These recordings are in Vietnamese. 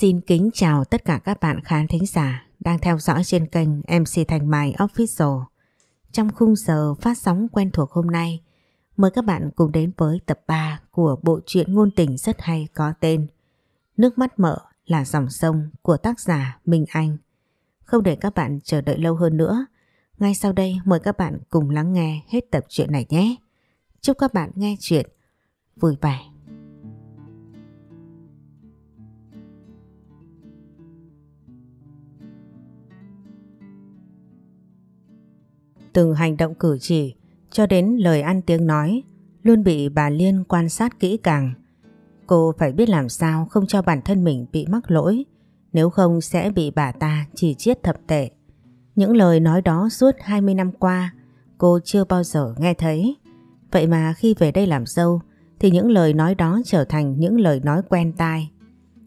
Xin kính chào tất cả các bạn khán thính giả đang theo dõi trên kênh MC Thành Mai Official. Trong khung giờ phát sóng quen thuộc hôm nay, mời các bạn cùng đến với tập 3 của bộ truyện ngôn tình rất hay có tên Nước mắt mợ là dòng sông của tác giả Minh Anh. Không để các bạn chờ đợi lâu hơn nữa, ngay sau đây mời các bạn cùng lắng nghe hết tập truyện này nhé. Chúc các bạn nghe chuyện vui vẻ. Từng hành động cử chỉ, cho đến lời ăn tiếng nói, luôn bị bà Liên quan sát kỹ càng. Cô phải biết làm sao không cho bản thân mình bị mắc lỗi, nếu không sẽ bị bà ta chỉ chiết thập tệ. Những lời nói đó suốt 20 năm qua, cô chưa bao giờ nghe thấy. Vậy mà khi về đây làm dâu thì những lời nói đó trở thành những lời nói quen tai.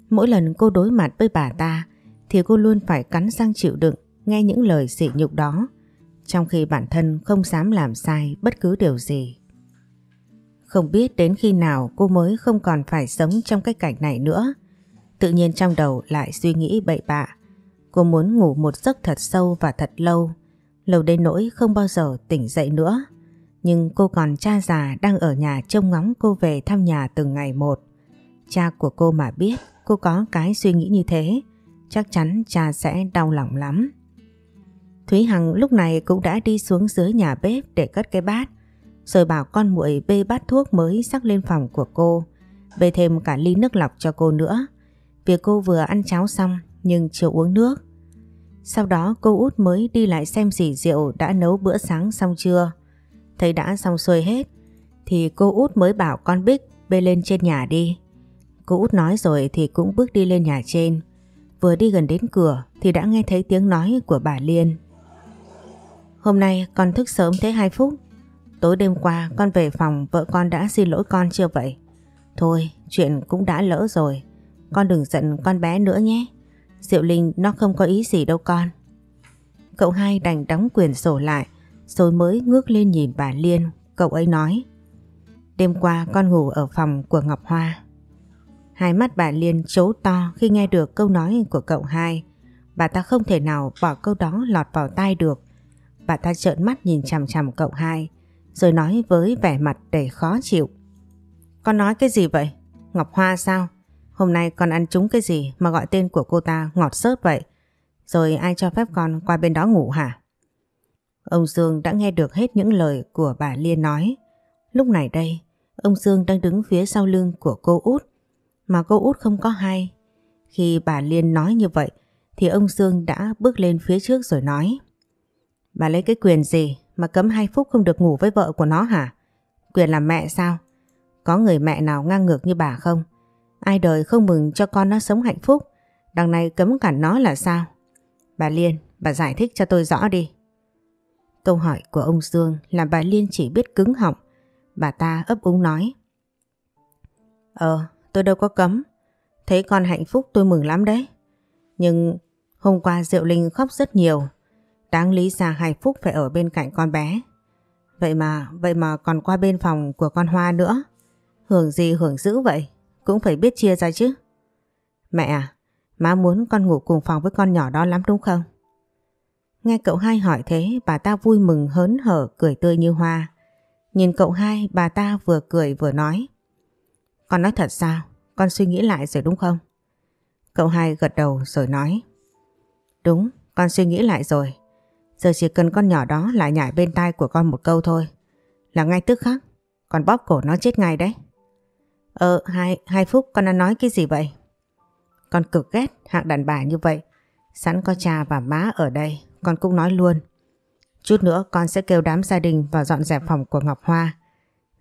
Mỗi lần cô đối mặt với bà ta, thì cô luôn phải cắn răng chịu đựng nghe những lời sỉ nhục đó trong khi bản thân không dám làm sai bất cứ điều gì. Không biết đến khi nào cô mới không còn phải sống trong cái cảnh này nữa. Tự nhiên trong đầu lại suy nghĩ bậy bạ. Cô muốn ngủ một giấc thật sâu và thật lâu, lâu đến nỗi không bao giờ tỉnh dậy nữa. Nhưng cô còn cha già đang ở nhà trông ngóng cô về thăm nhà từng ngày một. Cha của cô mà biết cô có cái suy nghĩ như thế, chắc chắn cha sẽ đau lòng lắm. Thúy Hằng lúc này cũng đã đi xuống dưới nhà bếp để cất cái bát, rồi bảo con muội bê bát thuốc mới sắc lên phòng của cô, bê thêm cả ly nước lọc cho cô nữa. Vì cô vừa ăn cháo xong nhưng chưa uống nước. Sau đó cô út mới đi lại xem dì rượu đã nấu bữa sáng xong chưa. Thấy đã xong xuôi hết thì cô út mới bảo con Bích bê lên trên nhà đi. Cô út nói rồi thì cũng bước đi lên nhà trên. Vừa đi gần đến cửa thì đã nghe thấy tiếng nói của bà Liên. Hôm nay con thức sớm thế 2 phút. Tối đêm qua con về phòng vợ con đã xin lỗi con chưa vậy? Thôi, chuyện cũng đã lỡ rồi. Con đừng giận con bé nữa nhé. Diệu Linh nó không có ý gì đâu con. Cậu hai đành đóng quyền sổ lại rồi mới ngước lên nhìn bà Liên. Cậu ấy nói Đêm qua con ngủ ở phòng của Ngọc Hoa. Hai mắt bà Liên chố to khi nghe được câu nói của cậu hai. Bà ta không thể nào bỏ câu đó lọt vào tai được. Bà ta trợn mắt nhìn chằm chằm cậu hai rồi nói với vẻ mặt đầy khó chịu. Con nói cái gì vậy? Ngọc Hoa sao? Hôm nay con ăn trúng cái gì mà gọi tên của cô ta ngọt sớt vậy? Rồi ai cho phép con qua bên đó ngủ hả? Ông Dương đã nghe được hết những lời của bà Liên nói. Lúc này đây, ông Dương đang đứng phía sau lưng của cô út. Mà cô út không có hay. Khi bà Liên nói như vậy, thì ông Dương đã bước lên phía trước rồi nói. Bà lấy cái quyền gì mà cấm hai Phúc không được ngủ với vợ của nó hả? Quyền làm mẹ sao? Có người mẹ nào ngang ngược như bà không? Ai đời không mừng cho con nó sống hạnh phúc, đằng này cấm cản nó là sao? Bà Liên, bà giải thích cho tôi rõ đi. Câu hỏi của ông Dương làm bà Liên chỉ biết cứng họng. Bà ta ấp úng nói. Ờ, tôi đâu có cấm. Thấy con hạnh phúc tôi mừng lắm đấy. Nhưng hôm qua Diệu Linh khóc rất nhiều Đáng lý ra Hải Phúc phải ở bên cạnh con bé. Vậy mà, vậy mà còn qua bên phòng của con Hoa nữa. Hưởng gì hưởng dữ vậy? Cũng phải biết chia ra chứ. Mẹ à, má muốn con ngủ cùng phòng với con nhỏ đó lắm đúng không? Nghe cậu hai hỏi thế, bà ta vui mừng hớn hở cười tươi như hoa. Nhìn cậu hai, bà ta vừa cười vừa nói. Con nói thật sao? Con suy nghĩ lại rồi đúng không? Cậu hai gật đầu rồi nói. Đúng, con suy nghĩ lại rồi. Giờ chỉ cần con nhỏ đó lại nhảy bên tai của con một câu thôi. Là ngay tức khắc. Con bóp cổ nó chết ngay đấy. Ờ, hai, hai phút con đã nói cái gì vậy? Con cực ghét hạng đàn bà như vậy. Sẵn có cha và má ở đây, con cũng nói luôn. Chút nữa con sẽ kêu đám gia đình vào dọn dẹp phòng của Ngọc Hoa.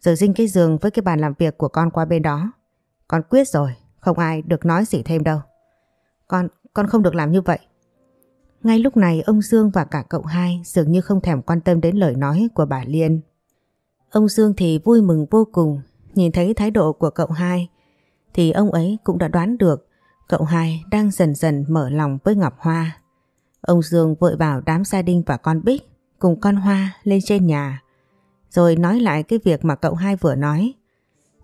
Giờ dinh cái giường với cái bàn làm việc của con qua bên đó. Con quyết rồi, không ai được nói gì thêm đâu. Con, con không được làm như vậy. Ngay lúc này ông Dương và cả cậu hai dường như không thèm quan tâm đến lời nói của bà Liên. Ông Dương thì vui mừng vô cùng, nhìn thấy thái độ của cậu hai thì ông ấy cũng đã đoán được cậu hai đang dần dần mở lòng với Ngọc Hoa. Ông Dương vội bảo đám gia đình và con Bích cùng con Hoa lên trên nhà rồi nói lại cái việc mà cậu hai vừa nói.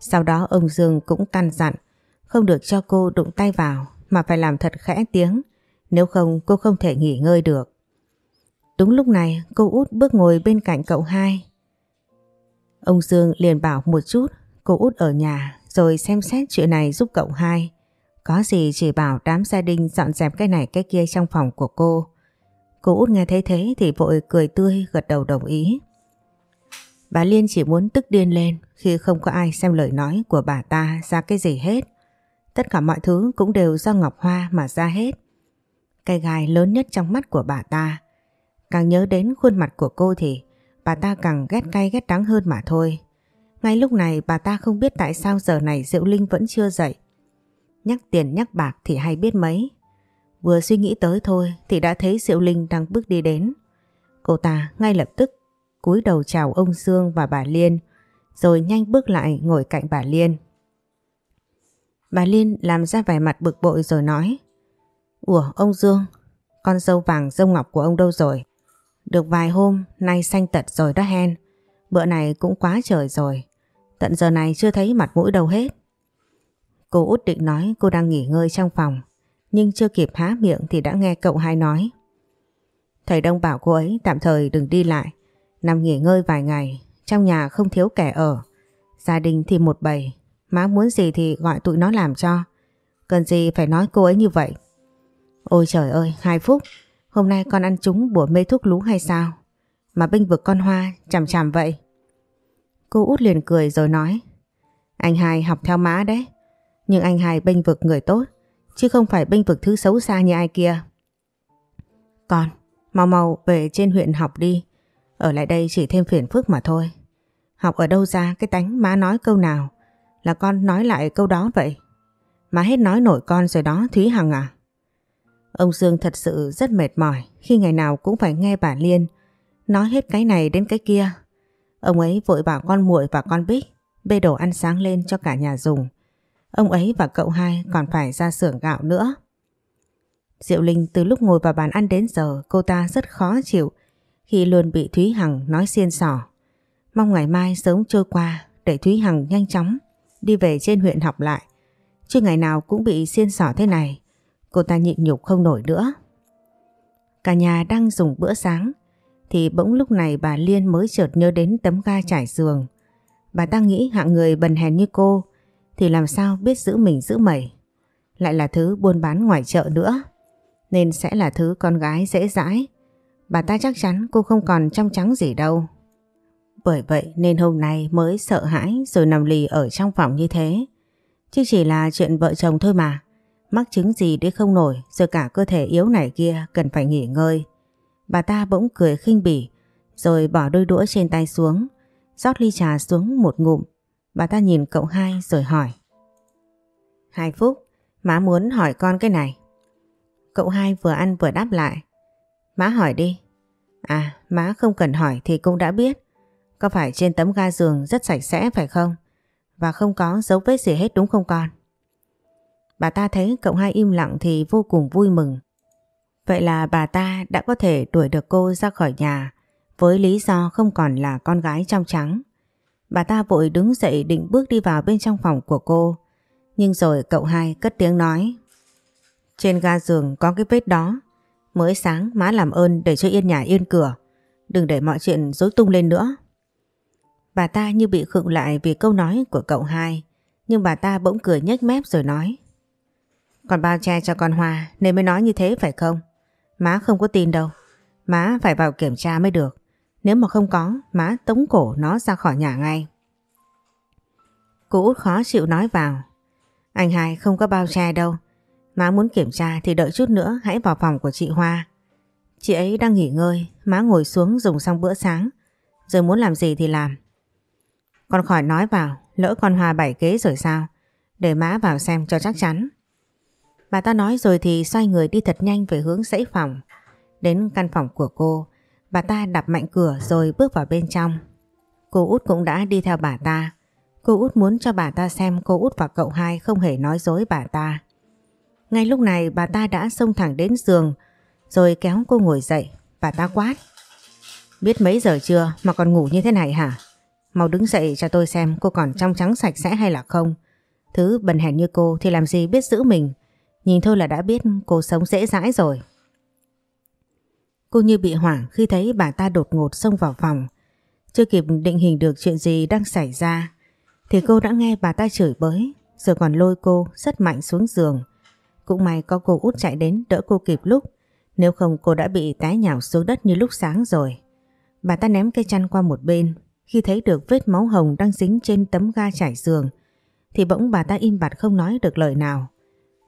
Sau đó ông Dương cũng căn dặn không được cho cô đụng tay vào mà phải làm thật khẽ tiếng, nếu không, cô không thể nghỉ ngơi được. Đúng lúc này, cô út bước ngồi bên cạnh cậu hai. Ông Dương liền bảo một chút, cô út ở nhà, rồi xem xét chuyện này giúp cậu hai. Có gì chỉ bảo đám gia đình dọn dẹp cái này cái kia trong phòng của cô. Cô út nghe thấy thế thì vội cười tươi, gật đầu đồng ý. Bà Liên chỉ muốn tức điên lên khi không có ai xem lời nói của bà ta ra cái gì hết. Tất cả mọi thứ cũng đều do Ngọc Hoa mà ra hết. Cây gai lớn nhất trong mắt của bà ta. Càng nhớ đến khuôn mặt của cô thì bà ta càng ghét cay ghét đắng hơn mà thôi. Ngay lúc này bà ta không biết tại sao giờ này Diệu Linh vẫn chưa dậy. Nhắc tiền nhắc bạc thì hay biết mấy. Vừa suy nghĩ tới thôi thì đã thấy Diệu Linh đang bước đi đến. Cô ta ngay lập tức cúi đầu chào ông Dương và bà Liên, rồi nhanh bước lại ngồi cạnh bà Liên. Bà Liên làm ra vẻ mặt bực bội rồi nói Ủa ông Dương, con dâu vàng dâu ngọc của ông đâu rồi? Được vài hôm, nay xanh tật rồi đó hen. Bữa này cũng quá trời rồi. Tận giờ này chưa thấy mặt mũi đâu hết. Cô út định nói cô đang nghỉ ngơi trong phòng. Nhưng chưa kịp há miệng thì đã nghe cậu hai nói. Thầy Đông bảo cô ấy tạm thời đừng đi lại. Nằm nghỉ ngơi vài ngày. Trong nhà không thiếu kẻ ở. Gia đình thì một bầy. Má muốn gì thì gọi tụi nó làm cho. Cần gì phải nói cô ấy như vậy. Ôi trời ơi, hai Phúc, Hôm nay con ăn trúng bùa mê thuốc lú hay sao? Mà binh vực con Hoa chằm chằm vậy. Cô út liền cười rồi nói. Anh hai học theo má đấy. Nhưng anh hai bênh vực người tốt. Chứ không phải bênh vực thứ xấu xa như ai kia. Con, mau mau về trên huyện học đi. Ở lại đây chỉ thêm phiền phức mà thôi. Học ở đâu ra cái tánh má nói câu nào là con nói lại câu đó vậy. Má hết nói nổi con rồi đó Thúy Hằng à. Ông Dương thật sự rất mệt mỏi khi ngày nào cũng phải nghe bà Liên nói hết cái này đến cái kia. Ông ấy vội bảo con muội và con Bích bê đồ ăn sáng lên cho cả nhà dùng. Ông ấy và cậu hai còn phải ra xưởng gạo nữa. Diệu Linh từ lúc ngồi vào bàn ăn đến giờ, cô ta rất khó chịu khi luôn bị Thúy Hằng nói xiên sỏ. Mong ngày mai sớm trôi qua để Thúy Hằng nhanh chóng đi về trên huyện học lại. Chứ ngày nào cũng bị xiên sỏ thế này Cô ta nhịn nhục không nổi nữa. Cả nhà đang dùng bữa sáng, thì bỗng lúc này bà Liên mới chợt nhớ đến tấm ga trải giường. Bà ta nghĩ hạng người bần hèn như cô, thì làm sao biết giữ mình giữ mẩy. Lại là thứ buôn bán ngoài chợ nữa. Nên sẽ là thứ con gái dễ dãi. Bà ta chắc chắn cô không còn trong trắng gì đâu. Bởi vậy nên hôm nay mới sợ hãi rồi nằm lì ở trong phòng như thế. Chứ chỉ là chuyện vợ chồng thôi mà. Mắc chứng gì để không nổi rồi cả cơ thể yếu này kia cần phải nghỉ ngơi. Bà ta bỗng cười khinh bỉ rồi bỏ đôi đũa trên tay xuống rót ly trà xuống một ngụm. Bà ta nhìn cậu hai rồi hỏi. Hai phút, má muốn hỏi con cái này. Cậu hai vừa ăn vừa đáp lại. Má hỏi đi. À, má không cần hỏi thì cũng đã biết. Có phải trên tấm ga giường rất sạch sẽ phải không? Và không có dấu vết gì hết đúng không con? Bà ta thấy cậu hai im lặng thì vô cùng vui mừng. Vậy là bà ta đã có thể đuổi được cô ra khỏi nhà, với lý do không còn là con gái trong trắng. Bà ta vội đứng dậy định bước đi vào bên trong phòng của cô. Nhưng rồi cậu hai cất tiếng nói, Trên ga giường có cái vết đó. Mới sáng, má làm ơn để cho yên nhà yên cửa. Đừng để mọi chuyện rối tung lên nữa. Bà ta như bị khựng lại vì câu nói của cậu hai. Nhưng bà ta bỗng cười nhếch mép rồi nói còn bao che cho con Hoa nên mới nói như thế phải không? Má không có tin đâu. Má phải vào kiểm tra mới được. Nếu mà không có, má tống cổ nó ra khỏi nhà ngay. Cô út khó chịu nói vào. Anh hai không có bao che đâu. Má muốn kiểm tra thì đợi chút nữa hãy vào phòng của chị Hoa. Chị ấy đang nghỉ ngơi, má ngồi xuống dùng xong bữa sáng. Rồi muốn làm gì thì làm. Con khỏi nói vào, lỡ con Hoa bảy kế rồi sao? Để má vào xem cho chắc chắn. Bà ta nói rồi thì xoay người đi thật nhanh về hướng dãy phòng. Đến căn phòng của cô, bà ta đập mạnh cửa rồi bước vào bên trong. Cô út cũng đã đi theo bà ta. Cô út muốn cho bà ta xem cô út và cậu hai không hề nói dối bà ta. Ngay lúc này bà ta đã xông thẳng đến giường rồi kéo cô ngồi dậy. Bà ta quát. Biết mấy giờ chưa mà còn ngủ như thế này hả? Mau đứng dậy cho tôi xem cô còn trong trắng sạch sẽ hay là không. Thứ bần hèn như cô thì làm gì biết giữ mình Nhìn thôi là đã biết cô sống dễ dãi rồi. Cô như bị hoảng khi thấy bà ta đột ngột xông vào phòng. Chưa kịp định hình được chuyện gì đang xảy ra, thì cô đã nghe bà ta chửi bới, rồi còn lôi cô rất mạnh xuống giường. Cũng may có cô út chạy đến đỡ cô kịp lúc, nếu không cô đã bị té nhào xuống đất như lúc sáng rồi. Bà ta ném cây chăn qua một bên, khi thấy được vết máu hồng đang dính trên tấm ga trải giường, thì bỗng bà ta im bặt không nói được lời nào.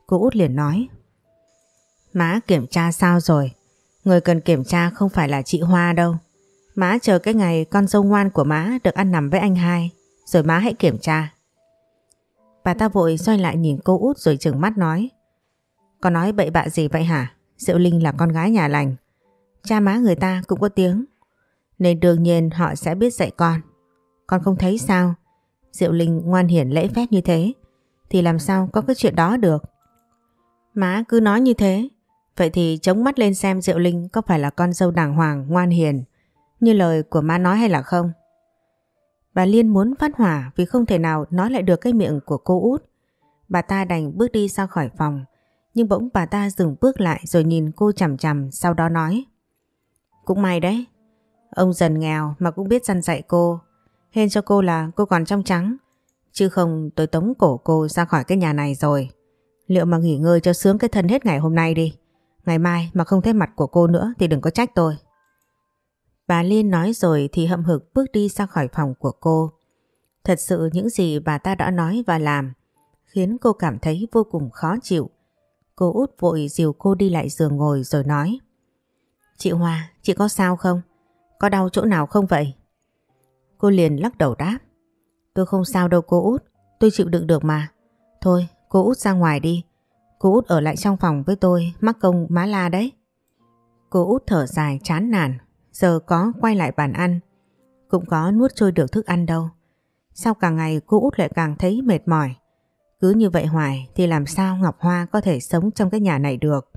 Cô út liền nói Má kiểm tra sao rồi? Người cần kiểm tra không phải là chị Hoa đâu. Má chờ cái ngày con dâu ngoan của má được ăn nằm với anh hai, rồi má hãy kiểm tra. Bà ta vội xoay lại nhìn cô út rồi trừng mắt nói Con nói bậy bạ gì vậy hả? Diệu Linh là con gái nhà lành. Cha má người ta cũng có tiếng. Nên đương nhiên họ sẽ biết dạy con. Con không thấy sao? Diệu Linh ngoan hiển lễ phép như thế. Thì làm sao có cái chuyện đó được? Má cứ nói như thế. Vậy thì chống mắt lên xem Diệu Linh có phải là con dâu đàng hoàng, ngoan hiền. Như lời của má nói hay là không? Bà Liên muốn phát hỏa vì không thể nào nói lại được cái miệng của cô út. Bà ta đành bước đi ra khỏi phòng. Nhưng bỗng bà ta dừng bước lại rồi nhìn cô chằm chằm sau đó nói. Cũng may đấy. Ông dần nghèo mà cũng biết dăn dạy cô. Hên cho cô là cô còn trong trắng. Chứ không tôi tống cổ cô ra khỏi cái nhà này rồi. Liệu mà nghỉ ngơi cho sướng cái thân hết ngày hôm nay đi. Ngày mai mà không thấy mặt của cô nữa thì đừng có trách tôi. Bà Liên nói rồi thì hậm hực bước đi ra khỏi phòng của cô. Thật sự những gì bà ta đã nói và làm khiến cô cảm thấy vô cùng khó chịu. Cô út vội dìu cô đi lại giường ngồi rồi nói Chị Hoa, chị có sao không? Có đau chỗ nào không vậy? Cô liền lắc đầu đáp Tôi không sao đâu cô út, tôi chịu đựng được mà. Thôi, cô út ra ngoài đi. Cô út ở lại trong phòng với tôi, mắc công má la đấy. Cô út thở dài chán nản, giờ có quay lại bàn ăn. Cũng có nuốt trôi được thức ăn đâu. Sau cả ngày cô út lại càng thấy mệt mỏi. Cứ như vậy hoài thì làm sao Ngọc Hoa có thể sống trong cái nhà này được.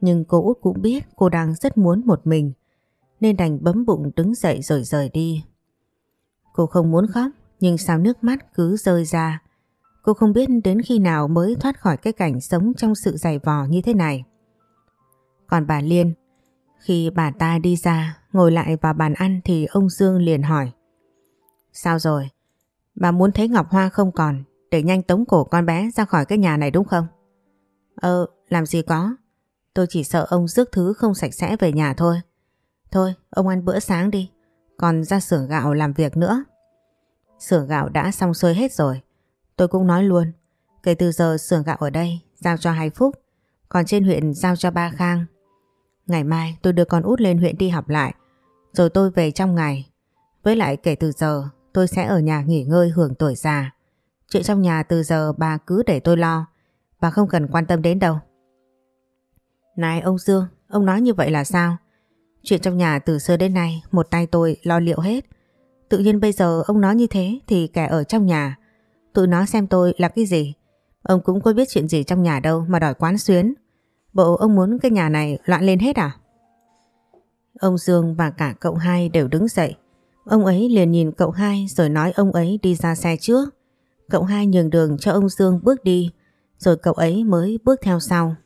Nhưng cô út cũng biết cô đang rất muốn một mình nên đành bấm bụng đứng dậy rồi rời đi. Cô không muốn khóc nhưng sao nước mắt cứ rơi ra. Cô không biết đến khi nào mới thoát khỏi cái cảnh sống trong sự dày vò như thế này. Còn bà Liên, khi bà ta đi ra ngồi lại vào bàn ăn thì ông Dương liền hỏi. Sao rồi? Bà muốn thấy Ngọc Hoa không còn để nhanh tống cổ con bé ra khỏi cái nhà này đúng không? Ờ, làm gì có. Tôi chỉ sợ ông rước thứ không sạch sẽ về nhà thôi. Thôi, ông ăn bữa sáng đi. Còn ra xưởng gạo làm việc nữa. Xưởng gạo đã xong xuôi hết rồi. Tôi cũng nói luôn. Kể từ giờ xưởng gạo ở đây giao cho hai Phúc. Còn trên huyện giao cho ba Khang. Ngày mai tôi đưa con út lên huyện đi học lại. Rồi tôi về trong ngày. Với lại kể từ giờ tôi sẽ ở nhà nghỉ ngơi hưởng tuổi già. Chuyện trong nhà từ giờ bà cứ để tôi lo. Bà không cần quan tâm đến đâu. Này ông Dương, ông nói như vậy là sao? Chuyện trong nhà từ xưa đến nay một tay tôi lo liệu hết. Tự nhiên bây giờ ông nói như thế thì kẻ ở trong nhà. Tụi nó xem tôi là cái gì? Ông cũng có biết chuyện gì trong nhà đâu mà đòi quán xuyến. Bộ ông muốn cái nhà này loạn lên hết à? Ông Dương và cả cậu hai đều đứng dậy. Ông ấy liền nhìn cậu hai rồi nói ông ấy đi ra xe trước. Cậu hai nhường đường cho ông Dương bước đi, rồi cậu ấy mới bước theo sau.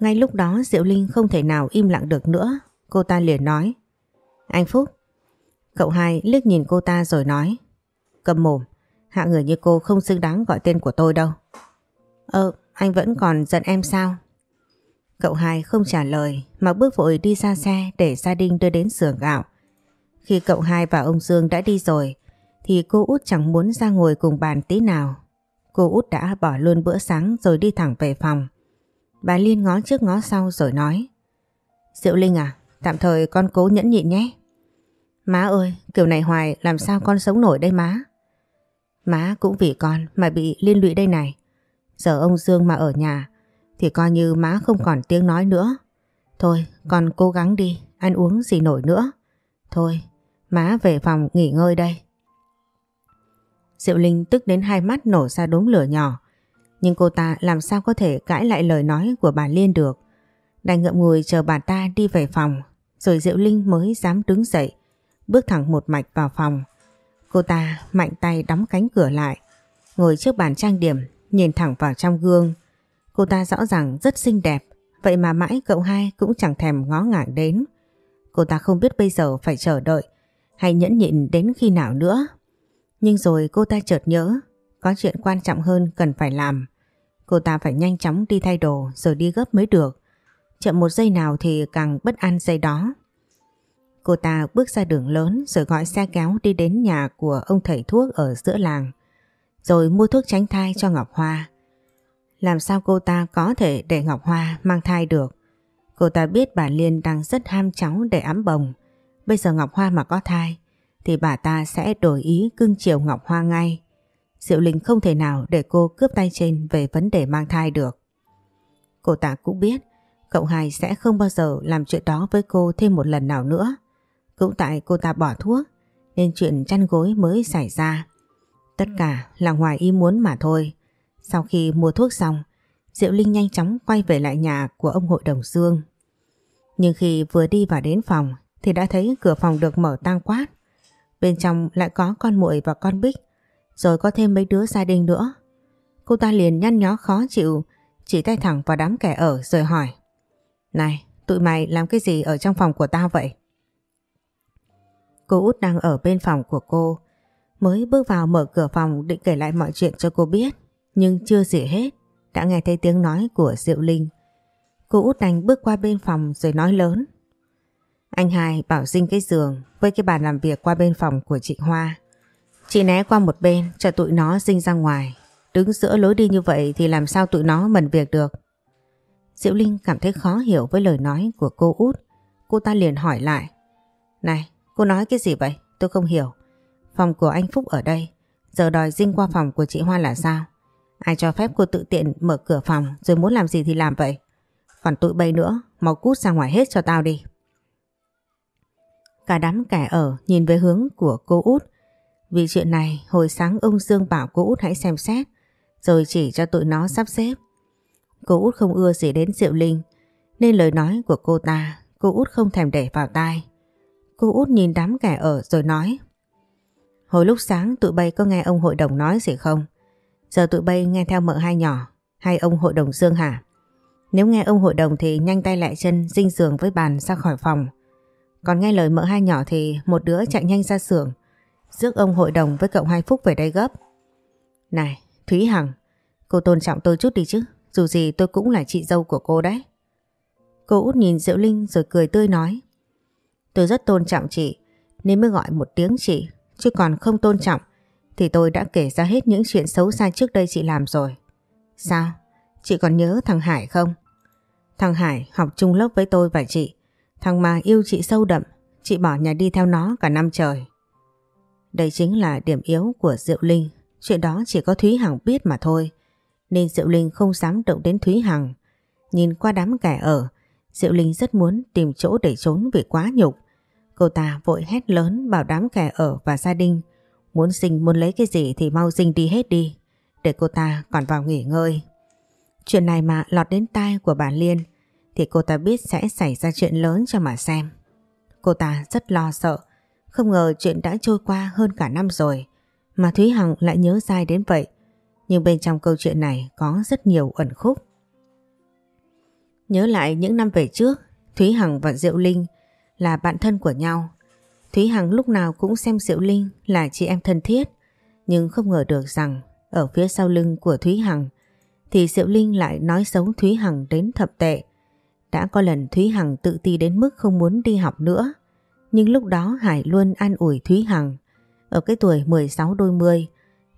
Ngay lúc đó Diệu Linh không thể nào im lặng được nữa, cô ta liền nói. Anh Phúc. Cậu hai liếc nhìn cô ta rồi nói. Cầm mồm, hạ người như cô không xứng đáng gọi tên của tôi đâu. Ờ, anh vẫn còn giận em sao? Cậu hai không trả lời mà bước vội đi ra xe để gia đình đưa đến xưởng gạo. Khi cậu hai và ông Dương đã đi rồi thì cô út chẳng muốn ra ngồi cùng bàn tí nào. Cô út đã bỏ luôn bữa sáng rồi đi thẳng về phòng. Bà Liên ngó trước ngó sau rồi nói Diệu Linh à, tạm thời con cố nhẫn nhịn nhé. Má ơi, kiểu này hoài làm sao con sống nổi đây má? Má cũng vì con mà bị liên lụy đây này. Giờ ông Dương mà ở nhà thì coi như má không còn tiếng nói nữa. Thôi, con cố gắng đi, ăn uống gì nổi nữa. Thôi, má về phòng nghỉ ngơi đây. Diệu Linh tức đến hai mắt nổ ra đốm lửa nhỏ. Nhưng cô ta làm sao có thể cãi lại lời nói của bà Liên được. Đành ngậm ngùi chờ bà ta đi về phòng. Rồi Diệu Linh mới dám đứng dậy. Bước thẳng một mạch vào phòng. Cô ta mạnh tay đóng cánh cửa lại. Ngồi trước bàn trang điểm nhìn thẳng vào trong gương. Cô ta rõ ràng rất xinh đẹp, vậy mà mãi cậu hai cũng chẳng thèm ngó ngàng đến. Cô ta không biết bây giờ phải chờ đợi hay nhẫn nhịn đến khi nào nữa. Nhưng rồi cô ta chợt nhớ, có chuyện quan trọng hơn cần phải làm. Cô ta phải nhanh chóng đi thay đồ rồi đi gấp mới được. Chậm một giây nào thì càng bất an giây đó. Cô ta bước ra đường lớn rồi gọi xe kéo đi đến nhà của ông thầy thuốc ở giữa làng. Rồi mua thuốc tránh thai cho Ngọc Hoa. Làm sao cô ta có thể để Ngọc Hoa mang thai được? Cô ta biết bà Liên đang rất ham cháu để ấm bồng. Bây giờ Ngọc Hoa mà có thai, thì bà ta sẽ đổi ý cưng chiều Ngọc Hoa ngay. Diệu Linh không thể nào để cô cướp tay trên về vấn đề mang thai được. Cô ta cũng biết, cậu hai sẽ không bao giờ làm chuyện đó với cô thêm một lần nào nữa. Cũng tại cô ta bỏ thuốc nên chuyện chăn gối mới xảy ra. Tất cả là ngoài ý muốn mà thôi. Sau khi mua thuốc xong, Diệu Linh nhanh chóng quay về lại nhà của ông hội đồng Dương. Nhưng khi vừa đi vào đến phòng thì đã thấy cửa phòng được mở tang quát. Bên trong lại có con muội và con Bích, rồi có thêm mấy đứa gia đình nữa. Cô ta liền nhăn nhó khó chịu, chỉ tay thẳng vào đám kẻ ở rồi hỏi. Này, tụi mày làm cái gì ở trong phòng của tao vậy? Cô út đang ở bên phòng của cô, mới bước vào mở cửa phòng định kể lại mọi chuyện cho cô biết. Nhưng chưa gì hết, đã nghe thấy tiếng nói của Diệu Linh. Cô út đành bước qua bên phòng rồi nói lớn. Anh hai bảo dinh cái giường với cái bàn làm việc qua bên phòng của chị Hoa. Chị né qua một bên cho tụi nó dinh ra ngoài. Đứng giữa lối đi như vậy thì làm sao tụi nó mần việc được. Diệu Linh cảm thấy khó hiểu với lời nói của cô út. Cô ta liền hỏi lại. Này, cô nói cái gì vậy? Tôi không hiểu. Phòng của anh Phúc ở đây. Giờ đòi dinh qua phòng của chị Hoa là sao? Ai cho phép cô tự tiện mở cửa phòng rồi muốn làm gì thì làm vậy? Còn tụi bay nữa, mau cút ra ngoài hết cho tao đi. Cả đám kẻ ở nhìn về hướng của cô út. Vì chuyện này, hồi sáng ông Dương bảo cô út hãy xem xét, rồi chỉ cho tụi nó sắp xếp. Cô út không ưa gì đến Diệu Linh, nên lời nói của cô ta, cô út không thèm để vào tai. Cô út nhìn đám kẻ ở rồi nói. Hồi lúc sáng tụi bay có nghe ông hội đồng nói gì không? Giờ tụi bay nghe theo mợ hai nhỏ hay ông hội đồng Dương hả? Nếu nghe ông hội đồng thì nhanh tay lại chân dinh giường với bàn ra khỏi phòng. Còn nghe lời mợ hai nhỏ thì một đứa chạy nhanh ra xưởng rước ông hội đồng với cậu hai Phúc về đây gấp. Này, Thúy Hằng, cô tôn trọng tôi chút đi chứ, dù gì tôi cũng là chị dâu của cô đấy. Cô út nhìn Diệu Linh rồi cười tươi nói. Tôi rất tôn trọng chị, nên mới gọi một tiếng chị, chứ còn không tôn trọng thì tôi đã kể ra hết những chuyện xấu xa trước đây chị làm rồi. Sao? Chị còn nhớ thằng Hải không? Thằng Hải học chung lớp với tôi và chị. Thằng mà yêu chị sâu đậm, chị bỏ nhà đi theo nó cả năm trời. Đây chính là điểm yếu của Diệu Linh. Chuyện đó chỉ có Thúy Hằng biết mà thôi. Nên Diệu Linh không dám động đến Thúy Hằng. Nhìn qua đám kẻ ở, Diệu Linh rất muốn tìm chỗ để trốn vì quá nhục. Cô ta vội hét lớn bảo đám kẻ ở và gia đình Muốn sinh muốn lấy cái gì thì mau sinh đi hết đi. Để cô ta còn vào nghỉ ngơi. Chuyện này mà lọt đến tai của bà Liên thì cô ta biết sẽ xảy ra chuyện lớn cho mà xem. Cô ta rất lo sợ. Không ngờ chuyện đã trôi qua hơn cả năm rồi mà Thúy Hằng lại nhớ dai đến vậy. Nhưng bên trong câu chuyện này có rất nhiều ẩn khúc. Nhớ lại những năm về trước, Thúy Hằng và Diệu Linh là bạn thân của nhau. Thúy Hằng lúc nào cũng xem Diệu Linh là chị em thân thiết, nhưng không ngờ được rằng ở phía sau lưng của Thúy Hằng thì Diệu Linh lại nói xấu Thúy Hằng đến thập tệ. Đã có lần Thúy Hằng tự ti đến mức không muốn đi học nữa, nhưng lúc đó Hải luôn an ủi Thúy Hằng. Ở cái tuổi 16 đôi mươi,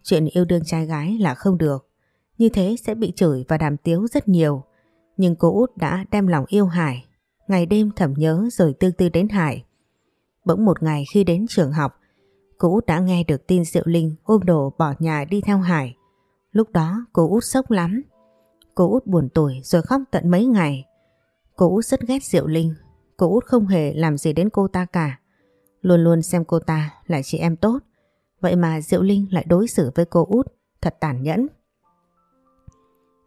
chuyện yêu đương trai gái là không được. Như thế sẽ bị chửi và đàm tiếu rất nhiều. Nhưng cô út đã đem lòng yêu Hải, ngày đêm thầm nhớ rồi tương tư đến Hải. Bỗng một ngày khi đến trường học, cô út đã nghe được tin Diệu Linh ôm đồ bỏ nhà đi theo Hải. Lúc đó cô út sốc lắm. Cô út buồn tuổi rồi khóc tận mấy ngày. Cô út rất ghét Diệu Linh. Cô út không hề làm gì đến cô ta cả. Luôn luôn xem cô ta là chị em tốt. Vậy mà Diệu Linh lại đối xử với cô út thật tàn nhẫn.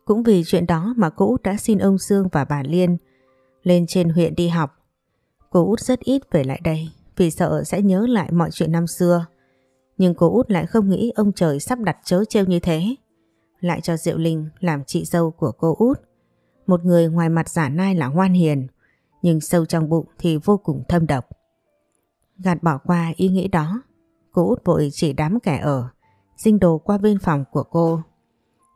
Cũng vì chuyện đó mà cô út đã xin ông Dương và bà Liên lên trên huyện đi học. Cô út rất ít về lại đây vì sợ sẽ nhớ lại mọi chuyện năm xưa. Nhưng cô út lại không nghĩ ông trời sắp đặt chớ trêu như thế. lại cho Diệu Linh làm chị dâu của cô út. Một người ngoài mặt giả nai là ngoan hiền, nhưng sâu trong bụng thì vô cùng thâm độc. Gạt bỏ qua ý nghĩ đó, cô út vội chỉ đám kẻ ở, dinh đồ qua bên phòng của cô.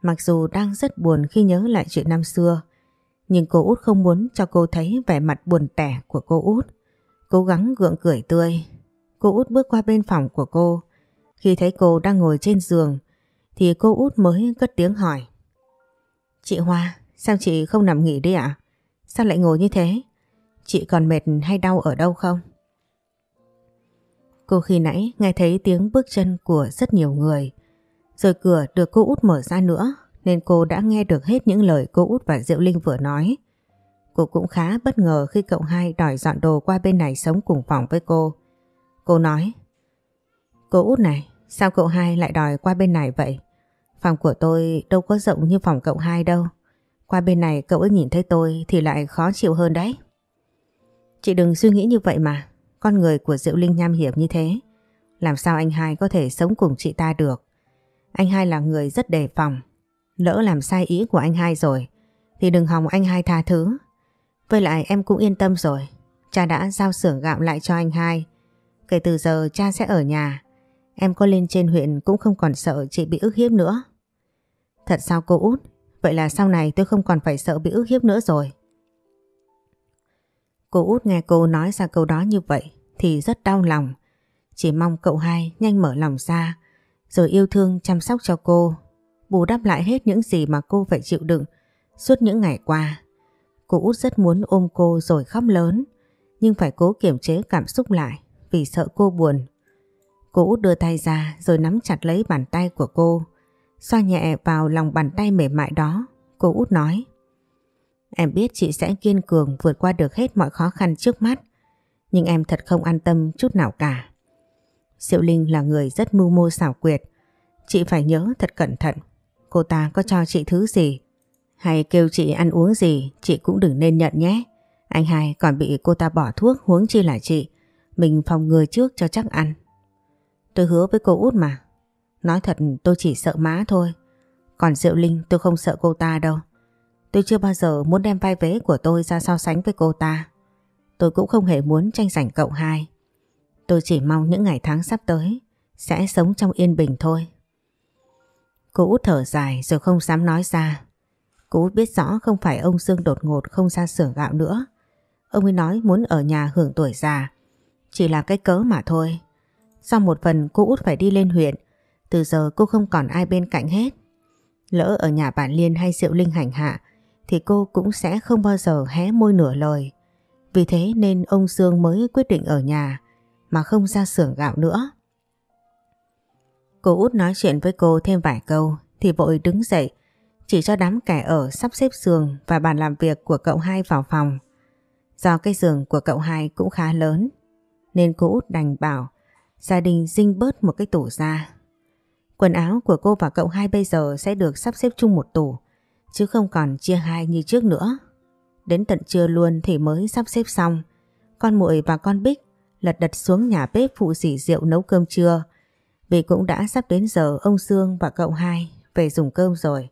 Mặc dù đang rất buồn khi nhớ lại chuyện năm xưa, nhưng cô út không muốn cho cô thấy vẻ mặt buồn tẻ của cô út. Cố gắng gượng cười tươi. Cô út bước qua bên phòng của cô. Khi thấy cô đang ngồi trên giường, thì cô út mới cất tiếng hỏi. Chị Hoa, sao chị không nằm nghỉ đi ạ? Sao lại ngồi như thế? Chị còn mệt hay đau ở đâu không? Cô khi nãy nghe thấy tiếng bước chân của rất nhiều người. Rồi cửa được cô út mở ra nữa nên cô đã nghe được hết những lời cô út và Diệu Linh vừa nói. Cô cũng khá bất ngờ khi cậu hai đòi dọn đồ qua bên này sống cùng phòng với cô. Cô nói Cô út này, sao cậu hai lại đòi qua bên này vậy? Phòng của tôi đâu có rộng như phòng cậu hai đâu. Qua bên này cậu ấy nhìn thấy tôi thì lại khó chịu hơn đấy. Chị đừng suy nghĩ như vậy mà. Con người của Diệu Linh nham hiểm như thế. Làm sao anh hai có thể sống cùng chị ta được? Anh hai là người rất đề phòng. Lỡ làm sai ý của anh hai rồi, thì đừng hòng anh hai tha thứ. Với lại em cũng yên tâm rồi. Cha đã giao xưởng gạo lại cho anh hai. Kể từ giờ cha sẽ ở nhà. Em có lên trên huyện cũng không còn sợ chị bị ức hiếp nữa. Thật sao cô út? Vậy là sau này tôi không còn phải sợ bị ức hiếp nữa rồi. Cô út nghe cô nói ra câu đó như vậy thì rất đau lòng. Chỉ mong cậu hai nhanh mở lòng ra, rồi yêu thương chăm sóc cho cô. Bù đắp lại hết những gì mà cô phải chịu đựng suốt những ngày qua. Cô út rất muốn ôm cô rồi khóc lớn, nhưng phải cố kiềm chế cảm xúc lại vì sợ cô buồn. Cô út đưa tay ra rồi nắm chặt lấy bàn tay của cô, xoa nhẹ vào lòng bàn tay mềm mại đó. Cô út nói, Em biết chị sẽ kiên cường vượt qua được hết mọi khó khăn trước mắt, nhưng em thật không an tâm chút nào cả. Diệu Linh là người rất mưu mô xảo quyệt, Chị phải nhớ thật cẩn thận Cô ta có cho chị thứ gì? Hay kêu chị ăn uống gì, Chị cũng đừng nên nhận nhé. Anh hai còn bị cô ta bỏ thuốc huống chi là chị. Mình phòng ngừa trước cho chắc ăn. Tôi hứa với cô út mà. Nói thật, tôi chỉ sợ má thôi. Còn Diệu Linh, tôi không sợ cô ta đâu. Tôi chưa bao giờ muốn đem vai vế của tôi ra so sánh với cô ta. Tôi cũng không hề muốn tranh giành cậu hai. Tôi chỉ mong những ngày tháng sắp tới, sẽ sống trong yên bình thôi. Cô út thở dài rồi không dám nói ra. Cô út biết rõ không phải ông Dương đột ngột không ra xưởng gạo nữa. Ông ấy nói muốn ở nhà hưởng tuổi già. Chỉ là cái cớ mà thôi. Sau một phần, cô út phải đi lên huyện. Từ giờ cô không còn ai bên cạnh hết. Lỡ ở nhà bạn Liên hay Diệu Linh hành hạ, thì cô cũng sẽ không bao giờ hé môi nửa lời. Vì thế nên ông Dương mới quyết định ở nhà, mà không ra xưởng gạo nữa. Cô út nói chuyện với cô thêm vài câu, thì vội đứng dậy, chỉ cho đám kẻ ở sắp xếp giường và bàn làm việc của cậu hai vào phòng. Do cái giường của cậu hai cũng khá lớn, nên cô út đành bảo, gia đình dinh bớt một cái tủ ra. Quần áo của cô và cậu hai bây giờ sẽ được sắp xếp chung một tủ, chứ không còn chia hai như trước nữa. Đến tận trưa luôn thì mới sắp xếp xong. Con muội và con Bích lật đật xuống nhà bếp phụ dì rượu nấu cơm trưa vì cũng đã sắp đến giờ ông Dương và cậu hai về dùng cơm rồi.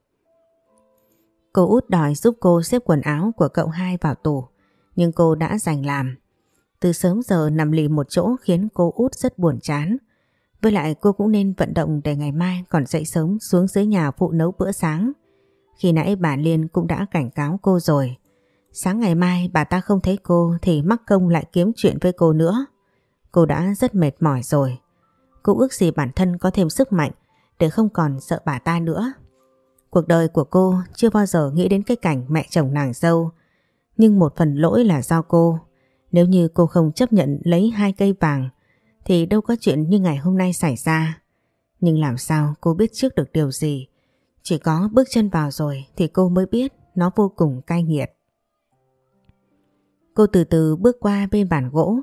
Cô út đòi giúp cô xếp quần áo của cậu hai vào tủ, nhưng cô đã giành làm. Từ sớm giờ nằm lì một chỗ khiến cô út rất buồn chán. Với lại cô cũng nên vận động để ngày mai còn dậy sớm xuống dưới nhà phụ nấu bữa sáng. Khi nãy bà Liên cũng đã cảnh cáo cô rồi. Sáng ngày mai bà ta không thấy cô thì mắc công lại kiếm chuyện với cô nữa. Cô đã rất mệt mỏi rồi. Cô ước gì bản thân có thêm sức mạnh để không còn sợ bà ta nữa. Cuộc đời của cô chưa bao giờ nghĩ đến cái cảnh mẹ chồng nàng dâu. Nhưng một phần lỗi là do cô. Nếu như cô không chấp nhận lấy hai cây vàng, thì đâu có chuyện như ngày hôm nay xảy ra. Nhưng làm sao cô biết trước được điều gì? Chỉ có bước chân vào rồi thì cô mới biết nó vô cùng cay nghiệt. Cô từ từ bước qua bên bàn gỗ,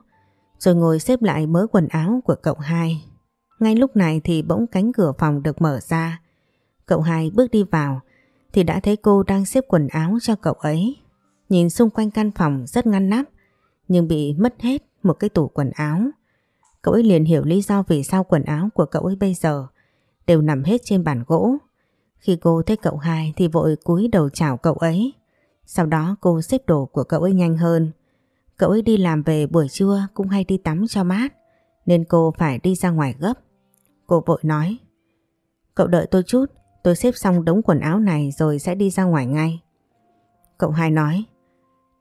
rồi ngồi xếp lại mớ quần áo của cậu hai. Ngay lúc này thì bỗng cánh cửa phòng được mở ra. Cậu hai bước đi vào, thì đã thấy cô đang xếp quần áo cho cậu ấy. Nhìn xung quanh căn phòng rất ngăn nắp, nhưng bị mất hết một cái tủ quần áo. Cậu ấy liền hiểu lý do vì sao quần áo của cậu ấy bây giờ đều nằm hết trên bàn gỗ. Khi cô thấy cậu hai thì vội cúi đầu chào cậu ấy. Sau đó cô xếp đồ của cậu ấy nhanh hơn. Cậu ấy đi làm về buổi trưa cũng hay đi tắm cho mát, nên cô phải đi ra ngoài gấp. Cô vội nói Cậu đợi tôi chút, tôi xếp xong đống quần áo này rồi sẽ đi ra ngoài ngay. Cậu hai nói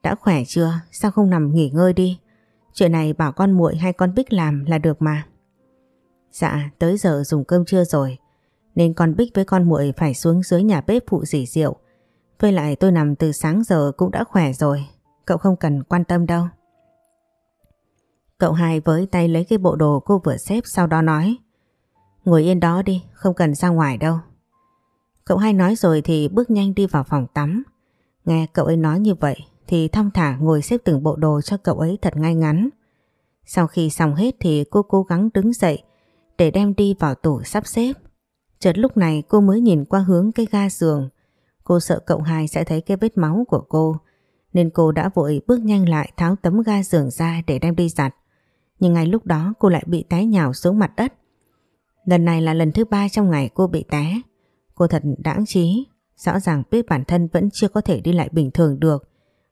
Đã khỏe chưa, sao không nằm nghỉ ngơi đi? Chuyện này bảo con muội hay con Bích làm là được mà. Dạ, tới giờ dùng cơm trưa rồi, nên con Bích với con muội phải xuống dưới nhà bếp phụ dì rượu. Với lại tôi nằm từ sáng giờ cũng đã khỏe rồi, cậu không cần quan tâm đâu. Cậu hai với tay lấy cái bộ đồ cô vừa xếp sau đó nói Ngồi yên đó đi, không cần ra ngoài đâu. Cậu hai nói rồi thì bước nhanh đi vào phòng tắm. Nghe cậu ấy nói như vậy thì thong thả ngồi xếp từng bộ đồ cho cậu ấy thật ngay ngắn. Sau khi xong hết thì cô cố gắng đứng dậy để đem đi vào tủ sắp xếp. Chợt lúc này cô mới nhìn qua hướng cái ga giường. Cô sợ cậu hai sẽ thấy cái vết máu của cô nên cô đã vội bước nhanh lại tháo tấm ga giường ra để đem đi giặt. Nhưng ngay lúc đó cô lại bị té nhào xuống mặt đất. Lần này là lần thứ ba trong ngày cô bị té. Cô thật đãng trí, rõ ràng biết bản thân vẫn chưa có thể đi lại bình thường được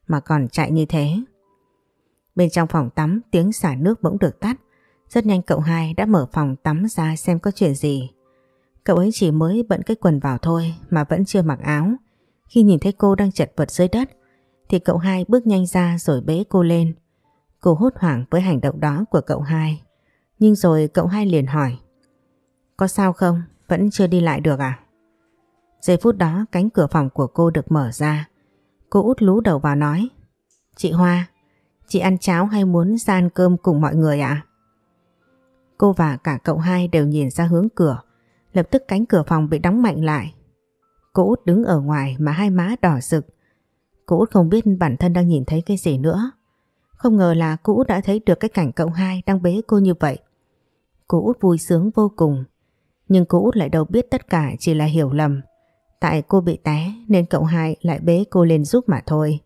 mà còn chạy như thế. Bên trong phòng tắm tiếng xả nước bỗng được tắt. Rất nhanh cậu hai đã mở phòng tắm ra xem có chuyện gì. Cậu ấy chỉ mới bận cái quần vào thôi mà vẫn chưa mặc áo. Khi nhìn thấy cô đang chật vật dưới đất thì cậu hai bước nhanh ra rồi bế cô lên. Cô hốt hoảng với hành động đó của cậu hai. Nhưng rồi cậu hai liền hỏi có sao không? Vẫn chưa đi lại được à? Giây phút đó cánh cửa phòng của cô được mở ra. Cô út lú đầu vào nói Chị Hoa, chị ăn cháo hay muốn ra ăn cơm cùng mọi người ạ? Cô và cả cậu hai đều nhìn ra hướng cửa. Lập tức cánh cửa phòng bị đóng mạnh lại. Cô út đứng ở ngoài mà hai má đỏ rực. Cô út không biết bản thân đang nhìn thấy cái gì nữa. Không ngờ là cô út đã thấy được cái cảnh cậu hai đang bế cô như vậy. Cô út vui sướng vô cùng. Nhưng cô út lại đâu biết tất cả chỉ là hiểu lầm. Tại cô bị té, nên cậu hai lại bế cô lên giúp mà thôi.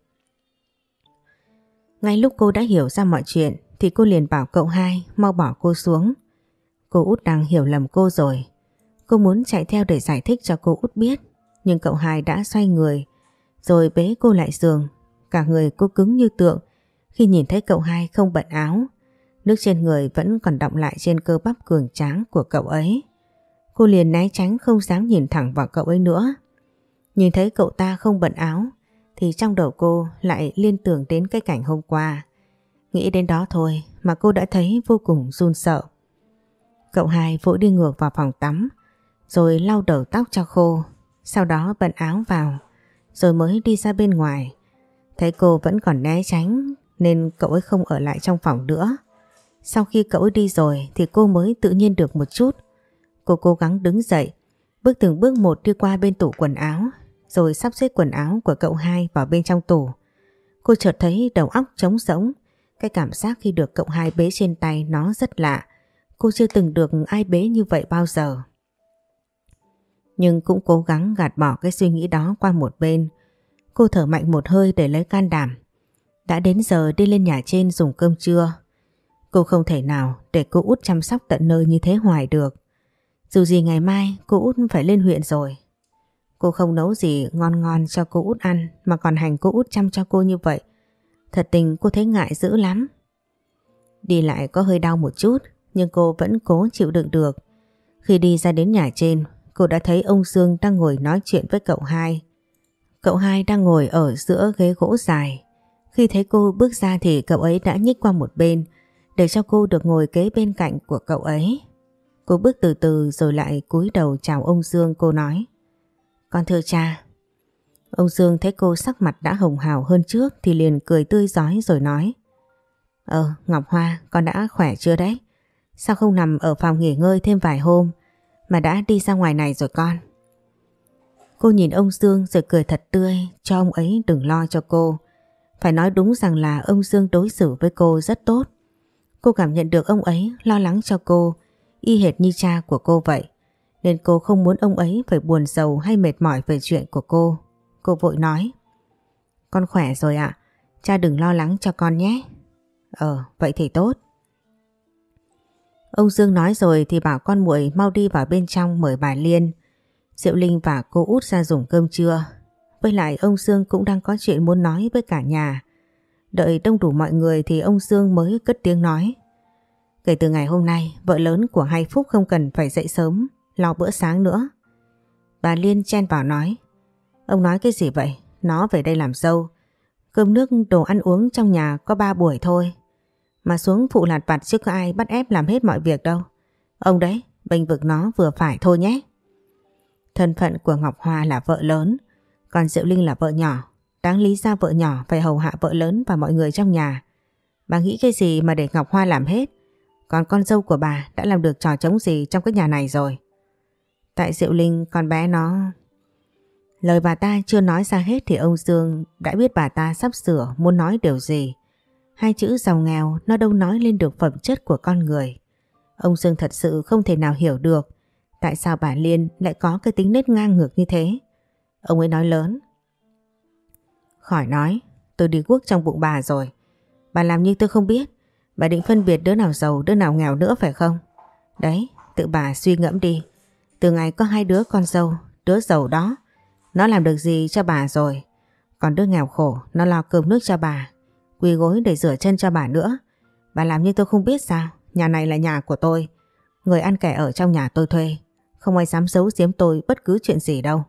Ngay lúc cô đã hiểu ra mọi chuyện, thì cô liền bảo cậu hai mau bỏ cô xuống. Cô út đang hiểu lầm cô rồi. Cô muốn chạy theo để giải thích cho cô út biết, nhưng cậu hai đã xoay người, rồi bế cô lại giường. Cả người cô cứng như tượng, khi nhìn thấy cậu hai không bận áo. Nước trên người vẫn còn đọng lại trên cơ bắp cường tráng của cậu ấy. Cô liền né tránh không dám nhìn thẳng vào cậu ấy nữa. Nhìn thấy cậu ta không bận áo, thì trong đầu cô lại liên tưởng đến cái cảnh hôm qua. Nghĩ đến đó thôi mà cô đã thấy vô cùng run sợ. Cậu hai vội đi ngược vào phòng tắm, rồi lau đầu tóc cho khô, sau đó bận áo vào, rồi mới đi ra bên ngoài. Thấy cô vẫn còn né tránh, nên cậu ấy không ở lại trong phòng nữa. Sau khi cậu ấy đi rồi thì cô mới tự nhiên được một chút. Cô cố gắng đứng dậy, bước từng bước một đi qua bên tủ quần áo rồi sắp xếp quần áo của cậu hai vào bên trong tủ. Cô chợt thấy đầu óc trống rỗng, cái cảm giác khi được cậu hai bế trên tay nó rất lạ. Cô chưa từng được ai bế như vậy bao giờ. Nhưng cũng cố gắng gạt bỏ cái suy nghĩ đó qua một bên. Cô thở mạnh một hơi để lấy can đảm. Đã đến giờ đi lên nhà trên dùng cơm trưa. Cô không thể nào để cô út chăm sóc tận nơi như thế hoài được. Dù gì ngày mai cô út phải lên huyện rồi. Cô không nấu gì ngon ngon cho cô út ăn, mà còn hành cô út chăm cho cô như vậy. Thật tình cô thấy ngại dữ lắm. Đi lại có hơi đau một chút, nhưng cô vẫn cố chịu đựng được. Khi đi ra đến nhà trên, cô đã thấy ông Dương đang ngồi nói chuyện với cậu hai. Cậu hai đang ngồi ở giữa ghế gỗ dài. Khi thấy cô bước ra thì cậu ấy đã nhích qua một bên, để cho cô được ngồi kế bên cạnh của cậu ấy. Cô bước từ từ rồi lại cúi đầu chào ông Dương cô nói. Con thưa cha. Ông Dương thấy cô sắc mặt đã hồng hào hơn trước thì liền cười tươi giói rồi nói. Ờ, Ngọc Hoa, con đã khỏe chưa đấy? Sao không nằm ở phòng nghỉ ngơi thêm vài hôm mà đã đi ra ngoài này rồi con? Cô nhìn ông Dương rồi cười thật tươi cho ông ấy đừng lo cho cô. Phải nói đúng rằng là ông Dương đối xử với cô rất tốt. Cô cảm nhận được ông ấy lo lắng cho cô, y hệt như cha của cô vậy. Nên cô không muốn ông ấy phải buồn giàu hay mệt mỏi về chuyện của cô. Cô vội nói. Con khỏe rồi ạ, cha đừng lo lắng cho con nhé. Ờ, vậy thì tốt. Ông Dương nói rồi thì bảo con muội mau đi vào bên trong mời bà Liên. Diệu Linh và cô út ra dùng cơm trưa. Với lại ông Dương cũng đang có chuyện muốn nói với cả nhà. Đợi đông đủ mọi người thì ông Dương mới cất tiếng nói. Kể từ ngày hôm nay, vợ lớn của hai Phúc không cần phải dậy sớm, lo bữa sáng nữa. Bà Liên chen vào nói. Ông nói cái gì vậy? Nó về đây làm dâu. Cơm nước đồ ăn uống trong nhà có ba buổi thôi. Mà xuống phụ lạt vặt chứ có ai bắt ép làm hết mọi việc đâu. Ông đấy, bênh vực nó vừa phải thôi nhé. Thân phận của Ngọc Hoa là vợ lớn, còn Diệu Linh là vợ nhỏ. Đáng lý ra vợ nhỏ phải hầu hạ vợ lớn và mọi người trong nhà. Bà nghĩ cái gì mà để Ngọc Hoa làm hết? Còn con dâu của bà đã làm được trò chống gì trong cái nhà này rồi? Tại Diệu Linh con bé nó... Lời bà ta chưa nói ra hết thì ông Dương đã biết bà ta sắp sửa muốn nói điều gì. Hai chữ giàu nghèo nó đâu nói lên được phẩm chất của con người. Ông Dương thật sự không thể nào hiểu được tại sao bà Liên lại có cái tính nết ngang ngược như thế. Ông ấy nói lớn. Khỏi nói, tôi đi guốc trong bụng bà rồi. Bà làm như tôi không biết. Bà định phân biệt đứa nào giàu đứa nào nghèo nữa phải không? Đấy, tự bà suy ngẫm đi. Từ ngày có hai đứa con dâu, đứa giàu đó, nó làm được gì cho bà rồi. Còn đứa nghèo khổ, nó lo cơm nước cho bà, quỳ gối để rửa chân cho bà nữa. Bà làm như tôi không biết sao, nhà này là nhà của tôi. Người ăn kẻ ở trong nhà tôi thuê. Không ai dám giấu giếm tôi bất cứ chuyện gì đâu.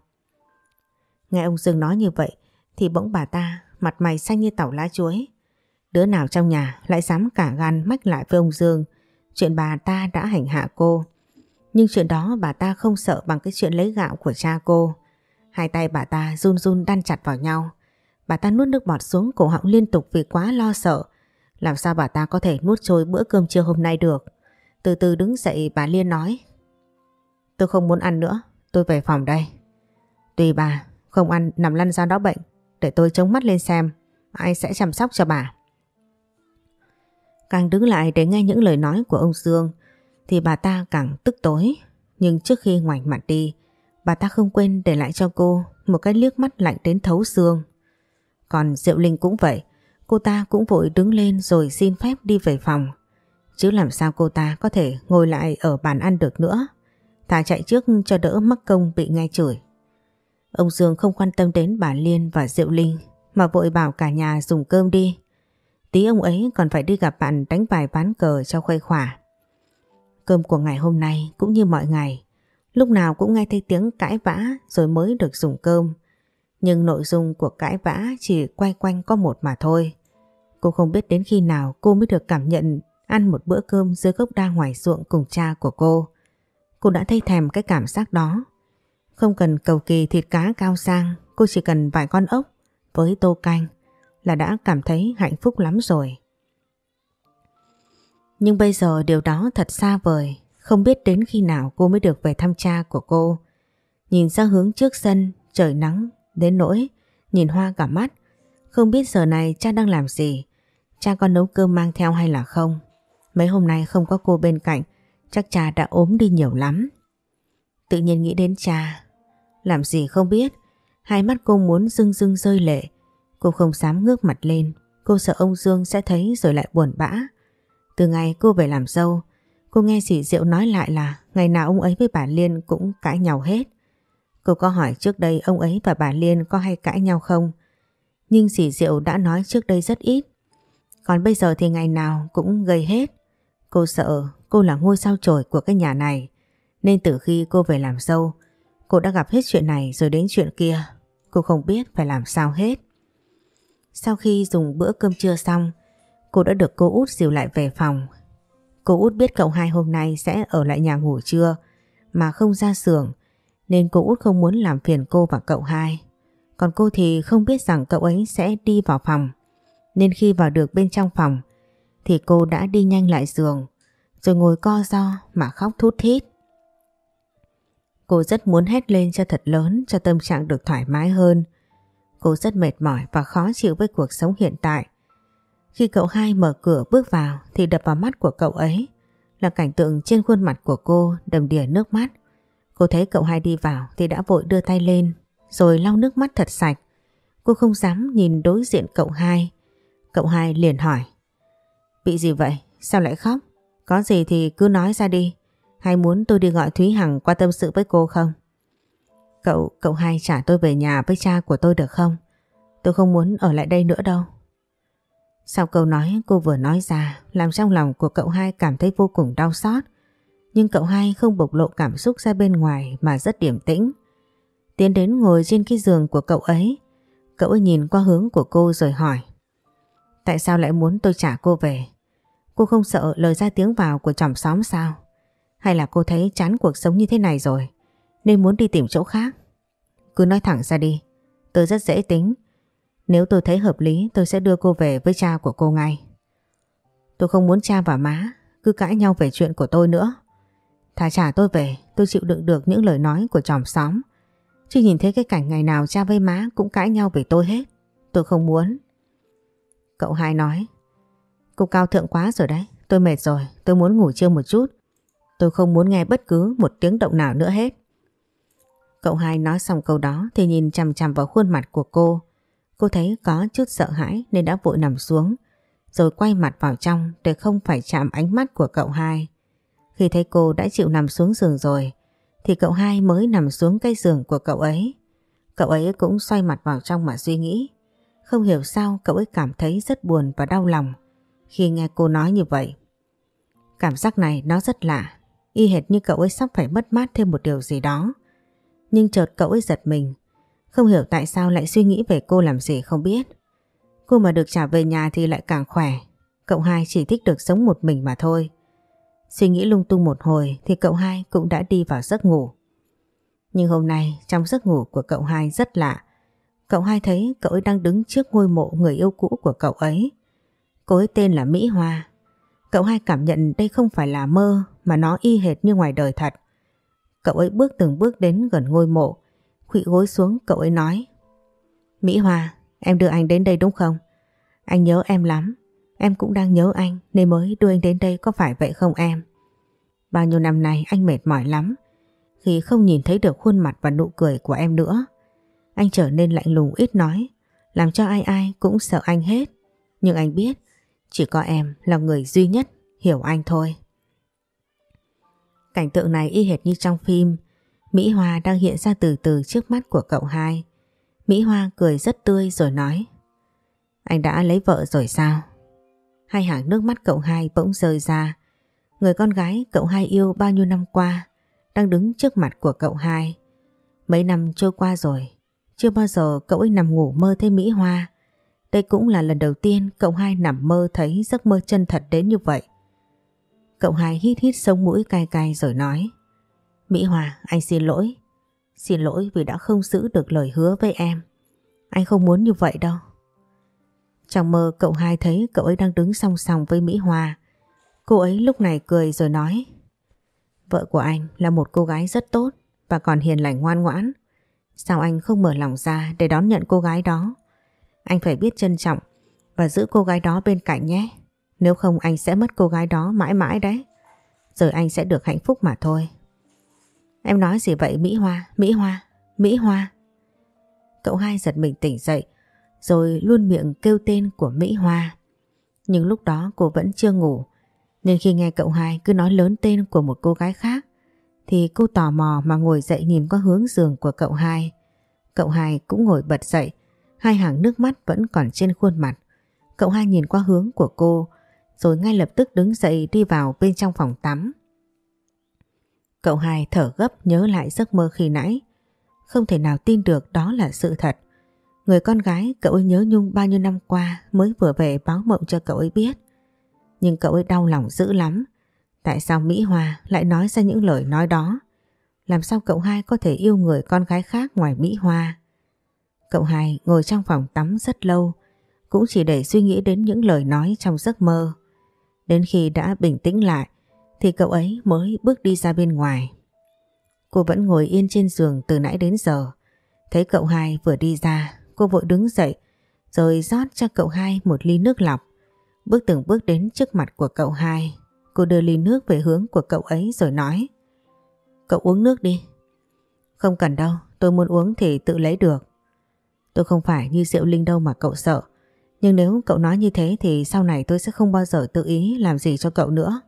Nghe ông Dương nói như vậy thì bỗng bà ta mặt mày xanh như tàu lá chuối. Đứa nào trong nhà lại dám cả gan mách lại với ông Dương chuyện bà ta đã hành hạ cô. Nhưng chuyện đó bà ta không sợ bằng cái chuyện lấy gạo của cha cô. Hai tay bà ta run run đan chặt vào nhau. Bà ta nuốt nước bọt xuống cổ họng liên tục vì quá lo sợ. Làm sao bà ta có thể nuốt trôi bữa cơm trưa hôm nay được? Từ từ đứng dậy bà Liên nói. Tôi không muốn ăn nữa, tôi về phòng đây. Tùy bà, không ăn nằm lăn ra đó bệnh, để tôi chống mắt lên xem ai sẽ chăm sóc cho bà. Càng đứng lại để nghe những lời nói của ông Dương thì bà ta càng tức tối. Nhưng trước khi ngoảnh mặt đi, bà ta không quên để lại cho cô một cái liếc mắt lạnh đến thấu xương. Còn Diệu Linh cũng vậy, cô ta cũng vội đứng lên rồi xin phép đi về phòng. Chứ làm sao cô ta có thể ngồi lại ở bàn ăn được nữa. Thà chạy trước cho đỡ mắc công bị nghe chửi. Ông Dương không quan tâm đến bà Liên và Diệu Linh mà vội bảo cả nhà dùng cơm đi. Tí ông ấy còn phải đi gặp bạn đánh bài ván cờ cho khuây khỏa. Cơm của ngày hôm nay cũng như mọi ngày, lúc nào cũng nghe thấy tiếng cãi vã rồi mới được dùng cơm. Nhưng nội dung của cãi vã chỉ quay quanh có một mà thôi. Cô không biết đến khi nào cô mới được cảm nhận ăn một bữa cơm dưới gốc đa ngoài ruộng cùng cha của cô. Cô đã thấy thèm cái cảm giác đó. Không cần cầu kỳ thịt cá cao sang, cô chỉ cần vài con ốc với tô canh là đã cảm thấy hạnh phúc lắm rồi. Nhưng bây giờ điều đó thật xa vời, không biết đến khi nào cô mới được về thăm cha của cô. Nhìn ra hướng trước sân, trời nắng, đến nỗi, nhìn hoa cả mắt. Không biết giờ này cha đang làm gì, cha có nấu cơm mang theo hay là không. Mấy hôm nay không có cô bên cạnh, chắc cha đã ốm đi nhiều lắm. Tự nhiên nghĩ đến cha, làm gì không biết, hai mắt cô muốn rưng rưng rơi lệ. Cô không dám ngước mặt lên, cô sợ ông Dương sẽ thấy rồi lại buồn bã. Từ ngày cô về làm dâu, cô nghe dì Diệu nói lại là ngày nào ông ấy với bà Liên cũng cãi nhau hết. Cô có hỏi trước đây ông ấy và bà Liên có hay cãi nhau không? Nhưng dì Diệu đã nói trước đây rất ít. Còn bây giờ thì ngày nào cũng gây hết. Cô sợ cô là ngôi sao chổi của cái nhà này. Nên từ khi cô về làm dâu, cô đã gặp hết chuyện này rồi đến chuyện kia. Cô không biết phải làm sao hết. Sau khi dùng bữa cơm trưa xong, cô đã được cô út dìu lại về phòng. Cô út biết cậu hai hôm nay sẽ ở lại nhà ngủ trưa mà không ra xưởng nên cô út không muốn làm phiền cô và cậu hai. Còn cô thì không biết rằng cậu ấy sẽ đi vào phòng. Nên khi vào được bên trong phòng thì cô đã đi nhanh lại giường rồi ngồi co do mà khóc thút thít. Cô rất muốn hét lên cho thật lớn cho tâm trạng được thoải mái hơn. Cô rất mệt mỏi và khó chịu với cuộc sống hiện tại. Khi cậu hai mở cửa bước vào thì đập vào mắt của cậu ấy, là cảnh tượng trên khuôn mặt của cô đầm đìa nước mắt. Cô thấy cậu hai đi vào thì đã vội đưa tay lên, rồi lau nước mắt thật sạch. Cô không dám nhìn đối diện cậu hai. Cậu hai liền hỏi, Bị gì vậy? Sao lại khóc? Có gì thì cứ nói ra đi. Hay muốn tôi đi gọi Thúy Hằng qua tâm sự với cô không? Cậu, cậu hai trả tôi về nhà với cha của tôi được không? Tôi không muốn ở lại đây nữa đâu. Sau câu nói cô vừa nói ra làm trong lòng của cậu hai cảm thấy vô cùng đau xót. Nhưng cậu hai không bộc lộ cảm xúc ra bên ngoài mà rất điềm tĩnh. Tiến đến ngồi trên cái giường của cậu ấy. Cậu ấy nhìn qua hướng của cô rồi hỏi. Tại sao lại muốn tôi trả cô về? Cô không sợ lời ra tiếng vào của chòm xóm sao? Hay là cô thấy chán cuộc sống như thế này rồi nên muốn đi tìm chỗ khác? Cứ nói thẳng ra đi. Tôi rất dễ tính. Nếu tôi thấy hợp lý, tôi sẽ đưa cô về với cha của cô ngay. Tôi không muốn cha và má cứ cãi nhau về chuyện của tôi nữa. Thả trả tôi về, tôi chịu đựng được những lời nói của chòm xóm. Chứ nhìn thấy cái cảnh ngày nào cha với má cũng cãi nhau về tôi hết. Tôi không muốn. Cậu hai nói, Cô cao thượng quá rồi đấy. Tôi mệt rồi. Tôi muốn ngủ trưa một chút. Tôi không muốn nghe bất cứ một tiếng động nào nữa hết. Cậu hai nói xong câu đó thì nhìn chằm chằm vào khuôn mặt của cô. Cô thấy có chút sợ hãi nên đã vội nằm xuống rồi quay mặt vào trong để không phải chạm ánh mắt của cậu hai. Khi thấy cô đã chịu nằm xuống giường rồi thì cậu hai mới nằm xuống cây giường của cậu ấy. Cậu ấy cũng xoay mặt vào trong mà suy nghĩ. Không hiểu sao cậu ấy cảm thấy rất buồn và đau lòng khi nghe cô nói như vậy. Cảm giác này nó rất lạ, y hệt như cậu ấy sắp phải mất mát thêm một điều gì đó. Nhưng chợt cậu ấy giật mình, không hiểu tại sao lại suy nghĩ về cô làm gì không biết. Cô mà được trả về nhà thì lại càng khỏe, cậu hai chỉ thích được sống một mình mà thôi. Suy nghĩ lung tung một hồi thì cậu hai cũng đã đi vào giấc ngủ. Nhưng hôm nay trong giấc ngủ của cậu hai rất lạ. Cậu hai thấy cậu ấy đang đứng trước ngôi mộ người yêu cũ của cậu ấy. Cô ấy tên là Mỹ Hoa. Cậu hai cảm nhận đây không phải là mơ mà nó y hệt như ngoài đời thật. Cậu ấy bước từng bước đến gần ngôi mộ, khụy gối xuống cậu ấy nói. Mỹ Hoa, em đưa anh đến đây đúng không? Anh nhớ em lắm, em cũng đang nhớ anh nên mới đưa anh đến đây có phải vậy không em? Bao nhiêu năm nay anh mệt mỏi lắm khi không nhìn thấy được khuôn mặt và nụ cười của em nữa. Anh trở nên lạnh lùng ít nói, làm cho ai ai cũng sợ anh hết. Nhưng anh biết, chỉ có em là người duy nhất hiểu anh thôi. Cảnh tượng này y hệt như trong phim, Mỹ Hoa đang hiện ra từ từ trước mắt của cậu hai. Mỹ Hoa cười rất tươi rồi nói Anh đã lấy vợ rồi sao? Hai hàng nước mắt cậu hai bỗng rơi ra. Người con gái cậu hai yêu bao nhiêu năm qua đang đứng trước mặt của cậu hai. Mấy năm trôi qua rồi, chưa bao giờ cậu ấy nằm ngủ mơ thấy Mỹ Hoa. Đây cũng là lần đầu tiên cậu hai nằm mơ thấy giấc mơ chân thật đến như vậy. Cậu hai hít hít sống mũi cay cay rồi nói Mỹ Hòa, anh xin lỗi. Xin lỗi vì đã không giữ được lời hứa với em. Anh không muốn như vậy đâu. Trong mơ cậu hai thấy cậu ấy đang đứng song song với Mỹ Hòa. Cô ấy lúc này cười rồi nói Vợ của anh là một cô gái rất tốt và còn hiền lành ngoan ngoãn. Sao anh không mở lòng ra để đón nhận cô gái đó? Anh phải biết trân trọng và giữ cô gái đó bên cạnh nhé. Nếu không anh sẽ mất cô gái đó mãi mãi đấy. Rồi anh sẽ được hạnh phúc mà thôi. Em nói gì vậy Mỹ Hoa, Mỹ Hoa, Mỹ Hoa. Cậu hai giật mình tỉnh dậy rồi luôn miệng kêu tên của Mỹ Hoa. Nhưng lúc đó cô vẫn chưa ngủ nên khi nghe cậu hai cứ nói lớn tên của một cô gái khác thì cô tò mò mà ngồi dậy nhìn qua hướng giường của cậu hai. Cậu hai cũng ngồi bật dậy, hai hàng nước mắt vẫn còn trên khuôn mặt. Cậu hai nhìn qua hướng của cô rồi ngay lập tức đứng dậy đi vào bên trong phòng tắm. Cậu hai thở gấp nhớ lại giấc mơ khi nãy. Không thể nào tin được đó là sự thật. Người con gái cậu ấy nhớ nhung bao nhiêu năm qua mới vừa về báo mộng cho cậu ấy biết. Nhưng cậu ấy đau lòng dữ lắm. Tại sao Mỹ Hoa lại nói ra những lời nói đó? Làm sao cậu hai có thể yêu người con gái khác ngoài Mỹ Hoa? Cậu hai ngồi trong phòng tắm rất lâu, cũng chỉ để suy nghĩ đến những lời nói trong giấc mơ. Đến khi đã bình tĩnh lại thì cậu ấy mới bước đi ra bên ngoài. Cô vẫn ngồi yên trên giường từ nãy đến giờ. Thấy cậu hai vừa đi ra, cô vội đứng dậy rồi rót cho cậu hai một ly nước lọc. Bước từng bước đến trước mặt của cậu hai, cô đưa ly nước về hướng của cậu ấy rồi nói Cậu uống nước đi. Không cần đâu, tôi muốn uống thì tự lấy được. Tôi không phải như rượu Linh đâu mà cậu sợ. Nhưng nếu cậu nói như thế thì sau này tôi sẽ không bao giờ tự ý làm gì cho cậu nữa.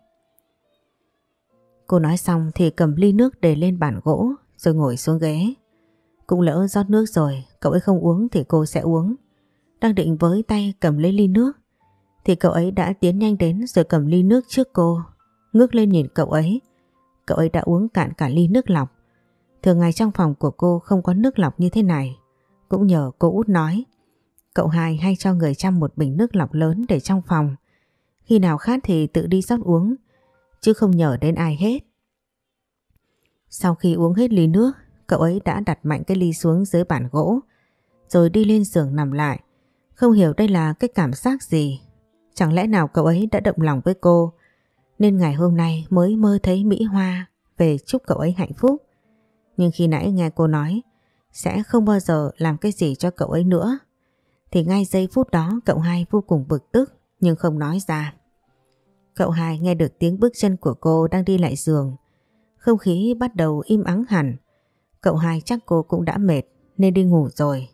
Cô nói xong thì cầm ly nước để lên bàn gỗ rồi ngồi xuống ghế. Cũng lỡ rót nước rồi, cậu ấy không uống thì cô sẽ uống. Đang định với tay cầm lấy ly nước thì cậu ấy đã tiến nhanh đến rồi cầm ly nước trước cô. Ngước lên nhìn cậu ấy. Cậu ấy đã uống cạn cả ly nước lọc. Thường ngày trong phòng của cô không có nước lọc như thế này. Cũng nhờ cô út nói. Cậu hai hay cho người chăm một bình nước lọc lớn để trong phòng. Khi nào khát thì tự đi rót uống. Chứ không nhờ đến ai hết. Sau khi uống hết ly nước, cậu ấy đã đặt mạnh cái ly xuống dưới bàn gỗ. Rồi đi lên giường nằm lại. Không hiểu đây là cái cảm giác gì. Chẳng lẽ nào cậu ấy đã động lòng với cô nên ngày hôm nay mới mơ thấy Mỹ Hoa về chúc cậu ấy hạnh phúc. Nhưng khi nãy nghe cô nói sẽ không bao giờ làm cái gì cho cậu ấy nữa thì ngay giây phút đó, cậu hai vô cùng bực tức, nhưng không nói ra. Cậu hai nghe được tiếng bước chân của cô đang đi lại giường. Không khí bắt đầu im ắng hẳn. Cậu hai chắc cô cũng đã mệt, nên đi ngủ rồi.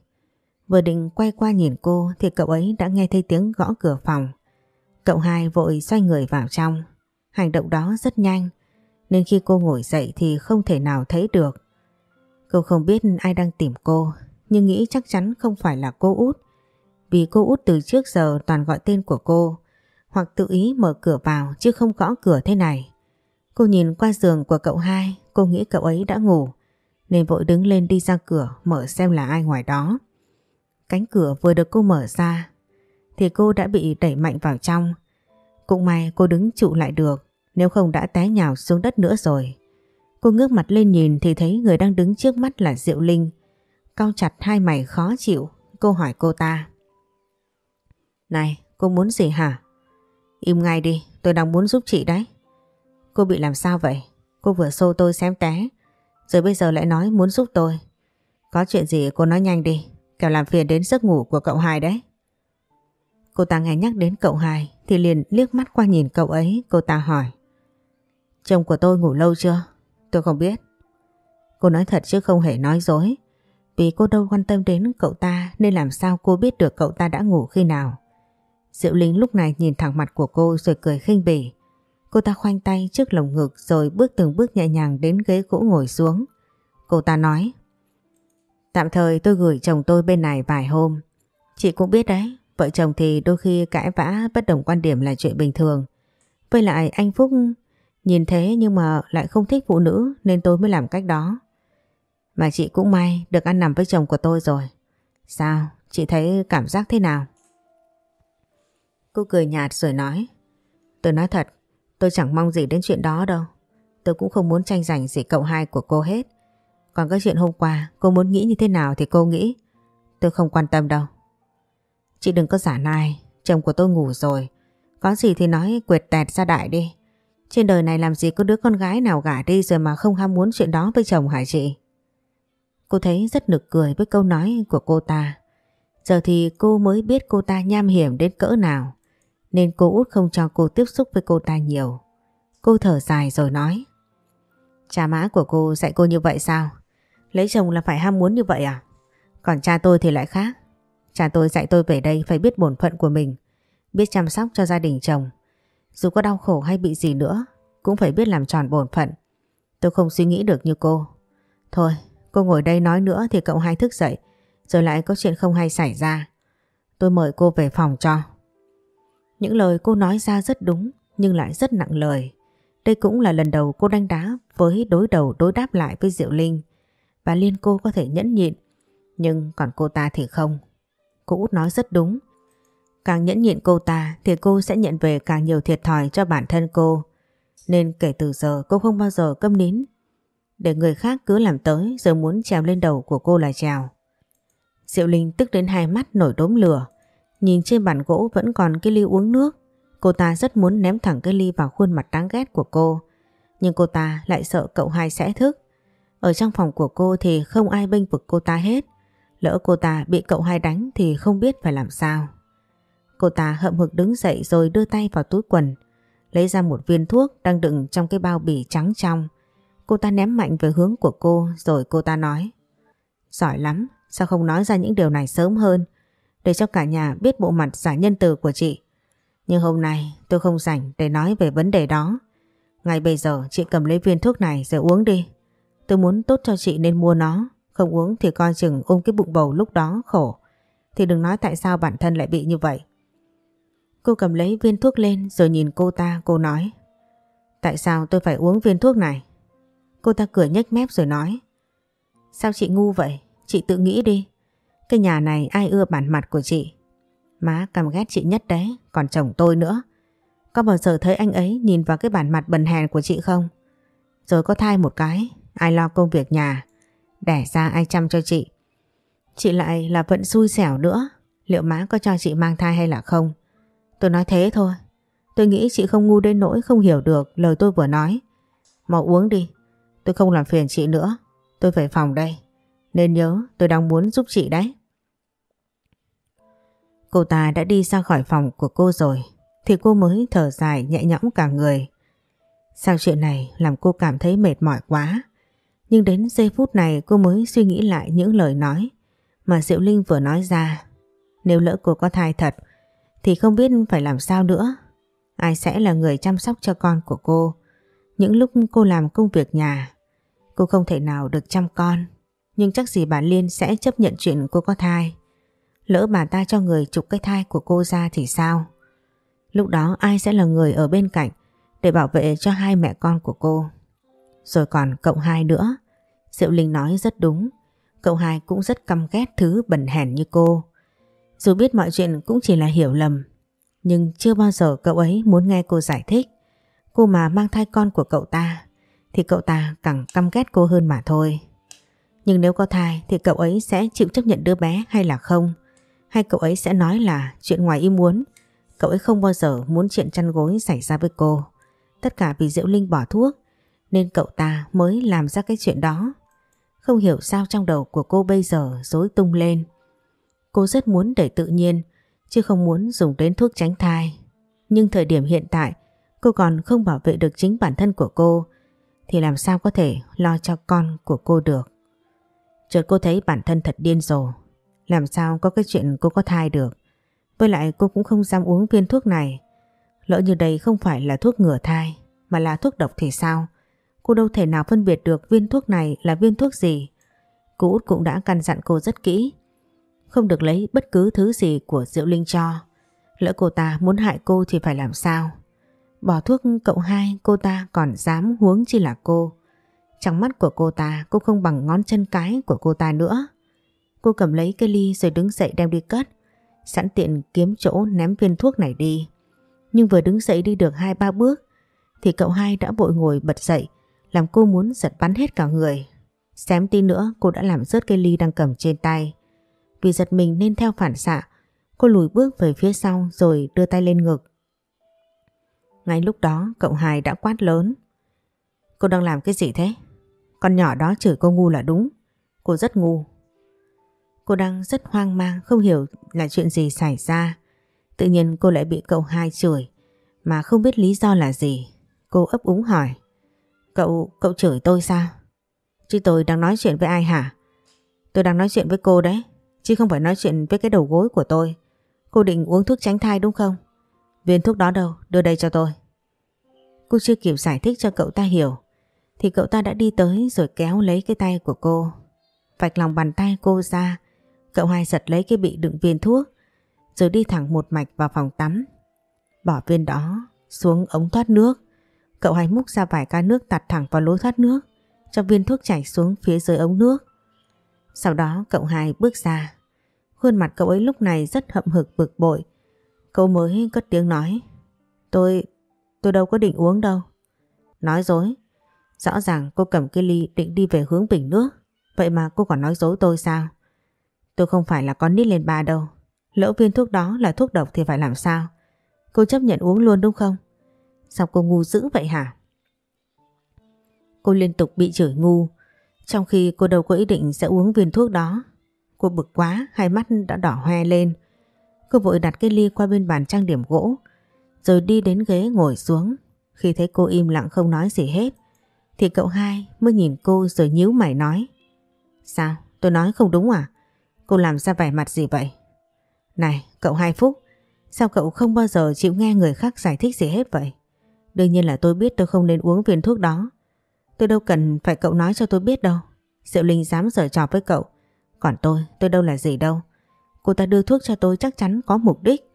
Vừa định quay qua nhìn cô, thì cậu ấy đã nghe thấy tiếng gõ cửa phòng. Cậu hai vội xoay người vào trong. Hành động đó rất nhanh, nên khi cô ngồi dậy thì không thể nào thấy được. Cô không biết ai đang tìm cô, nhưng nghĩ chắc chắn không phải là cô út vì cô út từ trước giờ toàn gọi tên của cô, hoặc tự ý mở cửa vào chứ không gõ cửa thế này. Cô nhìn qua giường của cậu hai, cô nghĩ cậu ấy đã ngủ, nên vội đứng lên đi ra cửa mở xem là ai ngoài đó. Cánh cửa vừa được cô mở ra, thì cô đã bị đẩy mạnh vào trong. Cũng may cô đứng trụ lại được, nếu không đã té nhào xuống đất nữa rồi. Cô ngước mặt lên nhìn thì thấy người đang đứng trước mắt là Diệu Linh. Cao chặt hai mày khó chịu. Cô hỏi cô ta. Này, cô muốn gì hả? Im ngay đi, tôi đang muốn giúp chị đấy. Cô bị làm sao vậy? Cô vừa xô tôi xém té. Rồi bây giờ lại nói muốn giúp tôi. Có chuyện gì cô nói nhanh đi. Kẻo làm phiền đến giấc ngủ của cậu hai đấy. Cô ta nghe nhắc đến cậu hai thì liền liếc mắt qua nhìn cậu ấy. Cô ta hỏi. Chồng của tôi ngủ lâu chưa? Tôi không biết. Cô nói thật chứ không hề nói dối. Vì cô đâu quan tâm đến cậu ta nên làm sao cô biết được cậu ta đã ngủ khi nào. Diệu Linh lúc này nhìn thẳng mặt của cô rồi cười khinh bỉ. Cô ta khoanh tay trước lồng ngực rồi bước từng bước nhẹ nhàng đến ghế gỗ ngồi xuống. Cô ta nói Tạm thời tôi gửi chồng tôi bên này vài hôm. Chị cũng biết đấy, vợ chồng thì đôi khi cãi vã bất đồng quan điểm là chuyện bình thường. Với lại anh Phúc nhìn thế nhưng mà lại không thích phụ nữ nên tôi mới làm cách đó. Mà chị cũng may được ăn nằm với chồng của tôi rồi. Sao? Chị thấy cảm giác thế nào? Cô cười nhạt rồi nói Tôi nói thật, tôi chẳng mong gì đến chuyện đó đâu. Tôi cũng không muốn tranh giành gì cậu hai của cô hết. Còn cái chuyện hôm qua cô muốn nghĩ như thế nào thì cô nghĩ. Tôi không quan tâm đâu. Chị đừng có giả nai, chồng của tôi ngủ rồi. Có gì thì nói quệt tẹt ra đại đi. Trên đời này làm gì có đứa con gái nào gả đi rồi mà không ham muốn chuyện đó với chồng hả chị? Cô thấy rất nực cười với câu nói của cô ta. Giờ thì cô mới biết cô ta nham hiểm đến cỡ nào. Nên cô út không cho cô tiếp xúc với cô ta nhiều. Cô thở dài rồi nói. Cha má của cô dạy cô như vậy sao? Lấy chồng là phải ham muốn như vậy à? Còn cha tôi thì lại khác. Cha tôi dạy tôi về đây phải biết bổn phận của mình. Biết chăm sóc cho gia đình chồng. Dù có đau khổ hay bị gì nữa cũng phải biết làm tròn bổn phận. Tôi không suy nghĩ được như cô. Thôi, cô ngồi đây nói nữa thì cậu hai thức dậy rồi lại có chuyện không hay xảy ra. Tôi mời cô về phòng cho. Những lời cô nói ra rất đúng, nhưng lại rất nặng lời. Đây cũng là lần đầu cô đánh đá với đối đầu đối đáp lại với Diệu Linh. Và Liên cô có thể nhẫn nhịn, nhưng còn cô ta thì không. Cô út nói rất đúng. Càng nhẫn nhịn cô ta thì cô sẽ nhận về càng nhiều thiệt thòi cho bản thân cô. Nên kể từ giờ cô không bao giờ câm nín. Để người khác cứ làm tới rồi muốn trèo lên đầu của cô là trèo. Diệu Linh tức đến hai mắt nổi đốm lửa. Nhìn trên bàn gỗ vẫn còn cái ly uống nước. Cô ta rất muốn ném thẳng cái ly vào khuôn mặt đáng ghét của cô. Nhưng cô ta lại sợ cậu hai sẽ thức. Ở trong phòng của cô thì không ai bênh vực cô ta hết. Lỡ cô ta bị cậu hai đánh thì không biết phải làm sao. Cô ta hậm hực đứng dậy rồi đưa tay vào túi quần. Lấy ra một viên thuốc đang đựng trong cái bao bì trắng trong. Cô ta ném mạnh về hướng của cô rồi cô ta nói. Giỏi lắm, sao không nói ra những điều này sớm hơn để cho cả nhà biết bộ mặt giả nhân từ của chị. Nhưng hôm nay tôi không rảnh để nói về vấn đề đó. Ngay bây giờ chị cầm lấy viên thuốc này rồi uống đi. Tôi muốn tốt cho chị nên mua nó, Không uống thì coi chừng ôm cái bụng bầu lúc đó khổ. Thì đừng nói tại sao bản thân lại bị như vậy. Cô cầm lấy viên thuốc lên rồi nhìn cô ta, cô nói. Tại sao tôi phải uống viên thuốc này? Cô ta cười nhếch mép rồi nói. Sao chị ngu vậy? Chị tự nghĩ đi. Cái nhà này ai ưa bản mặt của chị? Má căm ghét chị nhất đấy, còn chồng tôi nữa. Có bao giờ thấy anh ấy nhìn vào cái bản mặt bần hèn của chị không? Rồi có thai một cái, ai lo công việc nhà, đẻ ra ai chăm cho chị. Chị lại là vận xui xẻo nữa, liệu má có cho chị mang thai hay là không? Tôi nói thế thôi, tôi nghĩ chị không ngu đến nỗi không hiểu được lời tôi vừa nói. Mau uống đi, tôi không làm phiền chị nữa, tôi phải phòng đây. Nên nhớ, tôi đang muốn giúp chị đấy. Cô ta đã đi ra khỏi phòng của cô rồi, thì cô mới thở dài nhẹ nhõm cả người. Sao chuyện này, làm cô cảm thấy mệt mỏi quá. Nhưng đến giây phút này, cô mới suy nghĩ lại những lời nói mà Diệu Linh vừa nói ra. Nếu lỡ cô có thai thật, thì không biết phải làm sao nữa. Ai sẽ là người chăm sóc cho con của cô. Những lúc cô làm công việc nhà, cô không thể nào được chăm con. Nhưng chắc gì bà Liên sẽ chấp nhận chuyện cô có thai. Lỡ bà ta cho người chụp cái thai của cô ra thì sao? Lúc đó ai sẽ là người ở bên cạnh để bảo vệ cho hai mẹ con của cô? Rồi còn cậu hai nữa. Diệu Linh nói rất đúng. Cậu hai cũng rất căm ghét thứ bẩn hèn như cô. Dù biết mọi chuyện cũng chỉ là hiểu lầm. Nhưng chưa bao giờ cậu ấy muốn nghe cô giải thích. Cô mà mang thai con của cậu ta, thì cậu ta càng căm ghét cô hơn mà thôi. Nhưng nếu có thai thì cậu ấy sẽ chịu chấp nhận đứa bé hay là không? Hay cậu ấy sẽ nói là chuyện ngoài ý muốn? Cậu ấy không bao giờ muốn chuyện chăn gối xảy ra với cô. Tất cả vì Diệu Linh bỏ thuốc, Nên cậu ta mới làm ra cái chuyện đó. Không hiểu sao trong đầu của cô bây giờ rối tung lên. Cô rất muốn để tự nhiên, Chứ không muốn dùng đến thuốc tránh thai. Nhưng thời điểm hiện tại, Cô còn không bảo vệ được chính bản thân của cô, Thì làm sao có thể lo cho con của cô được? Chợt cô thấy bản thân thật điên rồ làm sao có cái chuyện cô có thai được. Với lại cô cũng không dám uống viên thuốc này. Lỡ như đây không phải là thuốc ngừa thai, mà là thuốc độc thì sao? Cô đâu thể nào phân biệt được viên thuốc này là viên thuốc gì. Cô út cũng đã căn dặn cô rất kỹ. Không được lấy bất cứ thứ gì của Diệu Linh cho. Lỡ cô ta muốn hại cô thì phải làm sao? Bỏ thuốc cậu hai cô ta còn dám huống chi là cô. Trong mắt của cô ta cô không bằng ngón chân cái của cô ta nữa. Cô cầm lấy cái ly rồi đứng dậy đem đi cất. Sẵn tiện kiếm chỗ ném viên thuốc này đi. Nhưng vừa đứng dậy đi được hai ba bước, thì cậu hai đã vội ngồi bật dậy, làm cô muốn giật bắn hết cả người. Xém tí nữa, cô đã làm rớt cây ly đang cầm trên tay. Vì giật mình nên theo phản xạ, cô lùi bước về phía sau rồi đưa tay lên ngực. Ngay lúc đó, cậu hai đã quát lớn. Cô đang làm cái gì thế? Con nhỏ đó chửi cô ngu là đúng. Cô rất ngu. Cô đang rất hoang mang không hiểu là chuyện gì xảy ra. Tự nhiên cô lại bị cậu hai chửi mà không biết lý do là gì. Cô ấp úng hỏi. Cậu, cậu chửi tôi sao? Chứ tôi đang nói chuyện với ai hả? Tôi đang nói chuyện với cô đấy. Chứ không phải nói chuyện với cái đầu gối của tôi. Cô định uống thuốc tránh thai đúng không? Viên thuốc đó đâu? Đưa đây cho tôi. Cô chưa kịp giải thích cho cậu ta hiểu. Thì cậu ta đã đi tới rồi kéo lấy cái tay của cô. Vạch lòng bàn tay cô ra Cậu hai giật lấy cái bị đựng viên thuốc rồi đi thẳng một mạch vào phòng tắm. Bỏ viên đó xuống ống thoát nước. Cậu hai múc ra vài ca nước tạt thẳng vào lối thoát nước cho viên thuốc chảy xuống phía dưới ống nước. Sau đó cậu hai bước ra. Khuôn mặt cậu ấy lúc này rất hậm hực bực bội. Cậu mới cất tiếng nói. Tôi, tôi đâu có định uống đâu. Nói dối. Rõ ràng cô cầm cái ly định đi về hướng bình nước. Vậy mà cô còn nói dối tôi sao? Tôi không phải là con nít lên ba đâu. Lỡ viên thuốc đó là thuốc độc thì phải làm sao? Cô chấp nhận uống luôn đúng không? Sao cô ngu dữ vậy hả? Cô liên tục bị chửi ngu. Trong khi cô đâu có ý định sẽ uống viên thuốc đó. Cô bực quá, hai mắt đã đỏ hoe lên. Cô vội đặt cái ly qua bên bàn trang điểm gỗ. Rồi đi đến ghế ngồi xuống. Khi thấy cô im lặng không nói gì hết. Thì cậu hai mới nhìn cô rồi nhíu mày nói. Sao? Tôi nói không đúng à? Cô làm ra vẻ mặt gì vậy? Này, cậu Hai Phúc, sao cậu không bao giờ chịu nghe người khác giải thích gì hết vậy? Đương nhiên là tôi biết tôi không nên uống viên thuốc đó. Tôi đâu cần phải cậu nói cho tôi biết đâu. Diệu Linh dám giở trò với cậu. Còn tôi, tôi đâu là gì đâu. Cô ta đưa thuốc cho tôi chắc chắn có mục đích.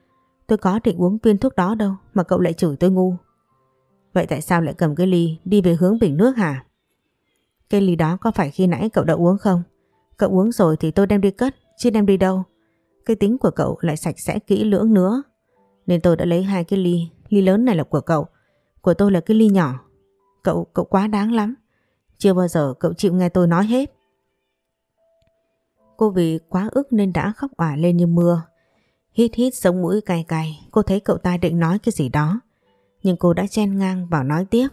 Tôi có định uống viên thuốc đó đâu mà cậu lại chửi tôi ngu. Vậy tại sao lại cầm cái ly đi về hướng bình nước hả? Cái ly đó có phải khi nãy cậu đã uống không? Cậu uống rồi thì tôi đem đi cất, chứ đem đi đâu. Cái tính của cậu lại sạch sẽ kỹ lưỡng nữa. Nên tôi đã lấy hai cái ly, ly lớn này là của cậu. Của tôi là cái ly nhỏ. Cậu, cậu quá đáng lắm. Chưa bao giờ cậu chịu nghe tôi nói hết. Cô vì quá ức nên đã khóc òa lên như mưa. Hít hít sống mũi cay cay, cô thấy cậu ta định nói cái gì đó. Nhưng cô đã chen ngang vào nói tiếp.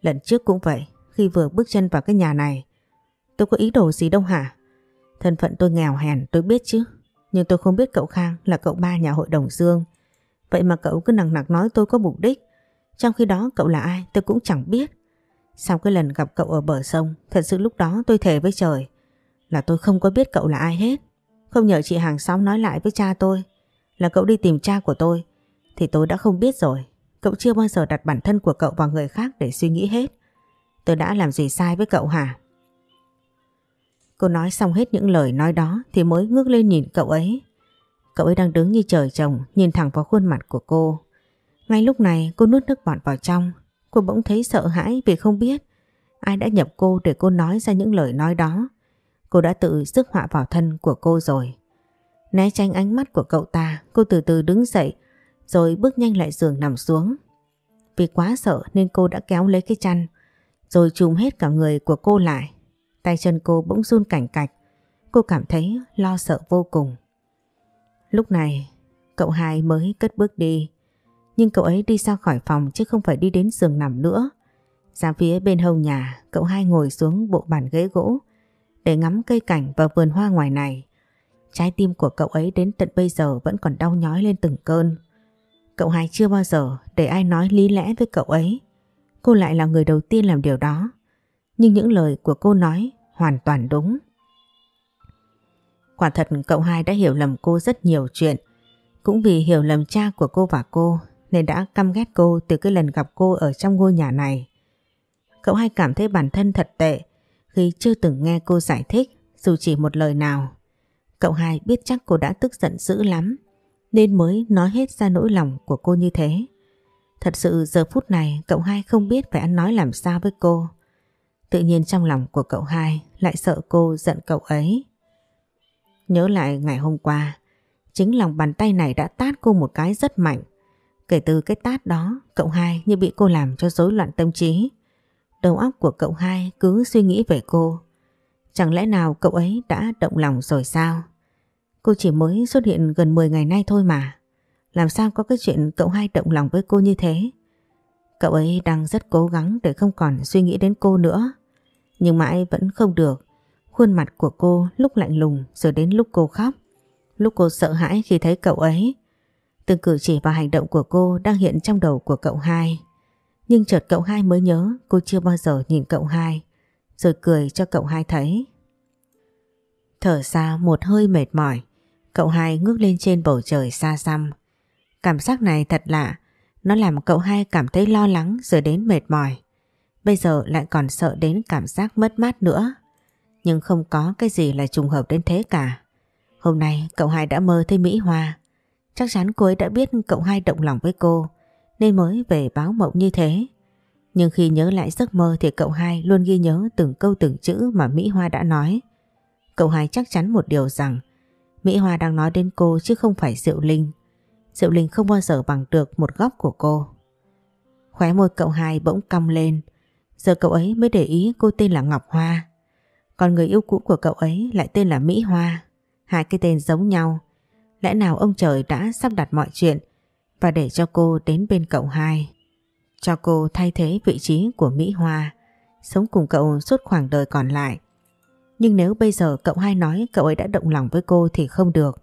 Lần trước cũng vậy, khi vừa bước chân vào cái nhà này, tôi có ý đồ gì đâu hả? Thân phận tôi nghèo hèn tôi biết chứ, nhưng tôi không biết cậu Khang là cậu ba nhà hội đồng Dương. Vậy mà cậu cứ nặng nặc nói tôi có mục đích, trong khi đó cậu là ai tôi cũng chẳng biết. Sau cái lần gặp cậu ở bờ sông, thật sự lúc đó tôi thề với trời là tôi không có biết cậu là ai hết. Không nhờ chị hàng xóm nói lại với cha tôi là cậu đi tìm cha của tôi thì tôi đã không biết rồi. Cậu chưa bao giờ đặt bản thân của cậu vào người khác để suy nghĩ hết. Tôi đã làm gì sai với cậu hả? Cô nói xong hết những lời nói đó thì mới ngước lên nhìn cậu ấy. Cậu ấy đang đứng như trời trồng nhìn thẳng vào khuôn mặt của cô. Ngay lúc này cô nuốt nước bọt vào trong. Cô bỗng thấy sợ hãi vì không biết ai đã nhập cô để cô nói ra những lời nói đó. Cô đã tự rước họa vào thân của cô rồi. Né tránh ánh mắt của cậu ta, cô từ từ đứng dậy rồi bước nhanh lại giường nằm xuống. Vì quá sợ nên cô đã kéo lấy cái chăn rồi trùm hết cả người của cô lại. Tay chân cô bỗng run cảnh cạch. Cô cảm thấy lo sợ vô cùng. Lúc này cậu hai mới cất bước đi. Nhưng cậu ấy đi ra khỏi phòng chứ không phải đi đến giường nằm nữa. Ra phía bên hông nhà, cậu hai ngồi xuống bộ bàn ghế gỗ để ngắm cây cảnh và vườn hoa ngoài này. Trái tim của cậu ấy đến tận bây giờ vẫn còn đau nhói lên từng cơn. Cậu hai chưa bao giờ để ai nói lý lẽ với cậu ấy. Cô lại là người đầu tiên làm điều đó. Nhưng những lời của cô nói hoàn toàn đúng. Quả thật cậu hai đã hiểu lầm cô rất nhiều chuyện. Cũng vì hiểu lầm cha của cô và cô nên đã căm ghét cô từ cái lần gặp cô ở trong ngôi nhà này. Cậu hai cảm thấy bản thân thật tệ khi chưa từng nghe cô giải thích dù chỉ một lời nào. Cậu hai biết chắc cô đã tức giận dữ lắm nên mới nói hết ra nỗi lòng của cô như thế. Thật sự giờ phút này cậu hai không biết phải ăn nói làm sao với cô. Tự nhiên trong lòng của cậu hai lại sợ cô giận cậu ấy. Nhớ lại ngày hôm qua, chính lòng bàn tay này đã tát cô một cái rất mạnh. Kể từ cái tát đó, cậu hai như bị cô làm cho rối loạn tâm trí. Đầu óc của cậu hai cứ suy nghĩ về cô. Chẳng lẽ nào cậu ấy đã động lòng rồi sao? Cô chỉ mới xuất hiện gần 10 ngày nay thôi mà. Làm sao có cái chuyện cậu hai động lòng với cô như thế? Cậu ấy đang rất cố gắng để không còn suy nghĩ đến cô nữa. Nhưng mãi vẫn không được. Khuôn mặt của cô lúc lạnh lùng rồi đến lúc cô khóc. Lúc cô sợ hãi khi thấy cậu ấy. Từng cử chỉ và hành động của cô đang hiện trong đầu của cậu hai. Nhưng chợt cậu hai mới nhớ, cô chưa bao giờ nhìn cậu hai. Rồi cười cho cậu hai thấy. Thở ra một hơi mệt mỏi. Cậu hai ngước lên trên bầu trời xa xăm. Cảm giác này thật lạ. Nó làm cậu hai cảm thấy lo lắng rồi đến mệt mỏi. Bây giờ lại còn sợ đến cảm giác mất mát nữa. Nhưng không có cái gì là trùng hợp đến thế cả. Hôm nay cậu hai đã mơ thấy Mỹ Hoa. Chắc chắn cô ấy đã biết cậu hai động lòng với cô, nên mới về báo mộng như thế. Nhưng khi nhớ lại giấc mơ thì cậu hai luôn ghi nhớ từng câu từng chữ mà Mỹ Hoa đã nói. Cậu hai chắc chắn một điều rằng Mỹ Hoa đang nói đến cô chứ không phải Diệu Linh. Diệu Linh không bao giờ bằng được một góc của cô. Khóe môi cậu hai bỗng cong lên. Giờ cậu ấy mới để ý cô tên là Ngọc Hoa. Còn người yêu cũ của cậu ấy lại tên là Mỹ Hoa. Hai cái tên giống nhau. Lẽ nào ông trời đã sắp đặt mọi chuyện và để cho cô đến bên cậu hai. Cho cô thay thế vị trí của Mỹ Hoa, sống cùng cậu suốt khoảng đời còn lại. Nhưng nếu bây giờ cậu hai nói cậu ấy đã động lòng với cô thì không được.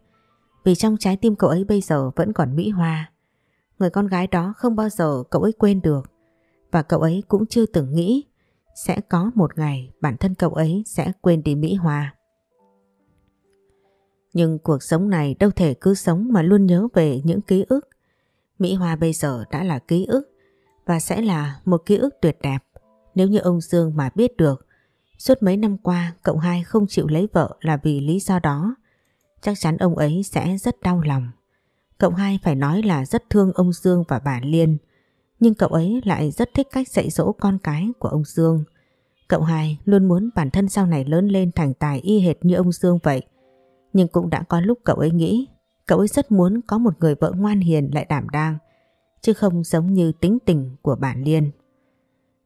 Vì trong trái tim cậu ấy bây giờ vẫn còn Mỹ Hoa. Người con gái đó không bao giờ cậu ấy quên được. Và cậu ấy cũng chưa từng nghĩ sẽ có một ngày bản thân cậu ấy sẽ quên đi Mỹ Hoa. Nhưng cuộc sống này đâu thể cứ sống mà luôn nhớ về những ký ức. Mỹ Hoa bây giờ đã là ký ức và sẽ là một ký ức tuyệt đẹp. Nếu như ông Dương mà biết được Suốt mấy năm qua, cậu hai không chịu lấy vợ là vì lý do đó. Chắc chắn ông ấy sẽ rất đau lòng. Cậu hai phải nói là rất thương ông Dương và bà Liên. Nhưng cậu ấy lại rất thích cách dạy dỗ con cái của ông Dương. Cậu hai luôn muốn bản thân sau này lớn lên thành tài y hệt như ông Dương vậy. Nhưng cũng đã có lúc cậu ấy nghĩ, cậu ấy rất muốn có một người vợ ngoan hiền lại đảm đang, chứ không giống như tính tình của bà Liên.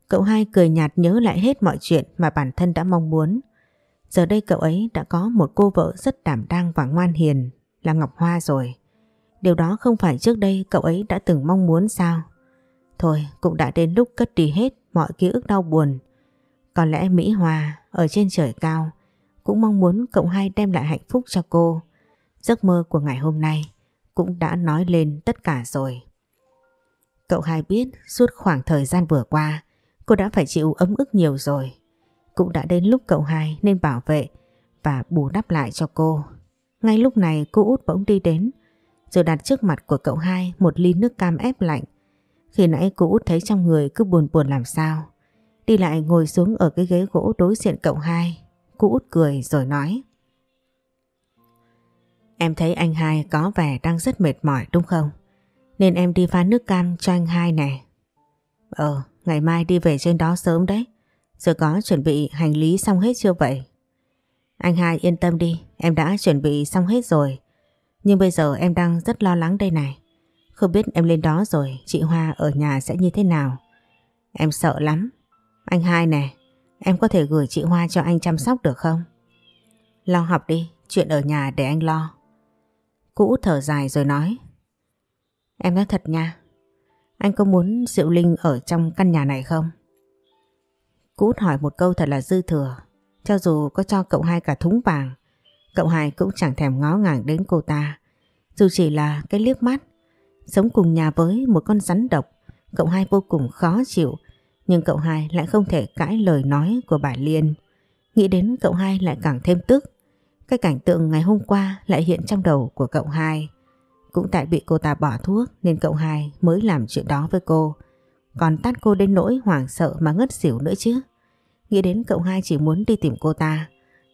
Cậu hai cười nhạt nhớ lại hết mọi chuyện mà bản thân đã mong muốn. Giờ đây cậu ấy đã có một cô vợ rất đảm đang và ngoan hiền, là Ngọc Hoa rồi. Điều đó không phải trước đây cậu ấy đã từng mong muốn sao? Thôi, cũng đã đến lúc cất đi hết mọi ký ức đau buồn. Có lẽ Mỹ Hòa ở trên trời cao, cũng mong muốn cậu hai đem lại hạnh phúc cho cô. Giấc mơ của ngày hôm nay cũng đã nói lên tất cả rồi. Cậu hai biết suốt khoảng thời gian vừa qua cô đã phải chịu ấm ức nhiều rồi. Cũng đã đến lúc cậu hai nên bảo vệ và bù đắp lại cho cô. Ngay lúc này cô út bỗng đi đến rồi đặt trước mặt của cậu hai một ly nước cam ép lạnh. Khi nãy cô út thấy trong người cứ buồn buồn làm sao. Đi lại ngồi xuống ở cái ghế gỗ đối diện cậu hai. Cô út cười rồi nói. Em thấy anh hai có vẻ đang rất mệt mỏi đúng không? Nên em đi pha nước cam cho anh hai nè. Ờ, ngày mai đi về trên đó sớm đấy. Giờ có chuẩn bị hành lý xong hết chưa vậy? Anh hai yên tâm đi, em đã chuẩn bị xong hết rồi. Nhưng bây giờ em đang rất lo lắng đây này. Không biết em lên đó rồi chị Hoa ở nhà sẽ như thế nào. Em sợ lắm. Anh hai nè, em có thể gửi chị Hoa cho anh chăm sóc được không? Lo học đi, chuyện ở nhà để anh lo. Cũ thở dài rồi nói. Em nói thật nha, anh có muốn Diệu Linh ở trong căn nhà này không? Cút hỏi một câu thật là dư thừa. Cho dù có cho cậu hai cả thúng vàng, cậu hai cũng chẳng thèm ngó ngàng đến cô ta. Dù chỉ là cái liếc mắt, sống cùng nhà với một con rắn độc, cậu hai vô cùng khó chịu. Nhưng cậu hai lại không thể cãi lời nói của bà Liên. Nghĩ đến cậu hai lại càng thêm tức. Cái cảnh tượng ngày hôm qua lại hiện trong đầu của cậu hai. Cũng tại bị cô ta bỏ thuốc, nên cậu hai mới làm chuyện đó với cô. Còn tát cô đến nỗi hoảng sợ mà ngất xỉu nữa chứ. Nghĩ đến cậu hai chỉ muốn đi tìm cô ta,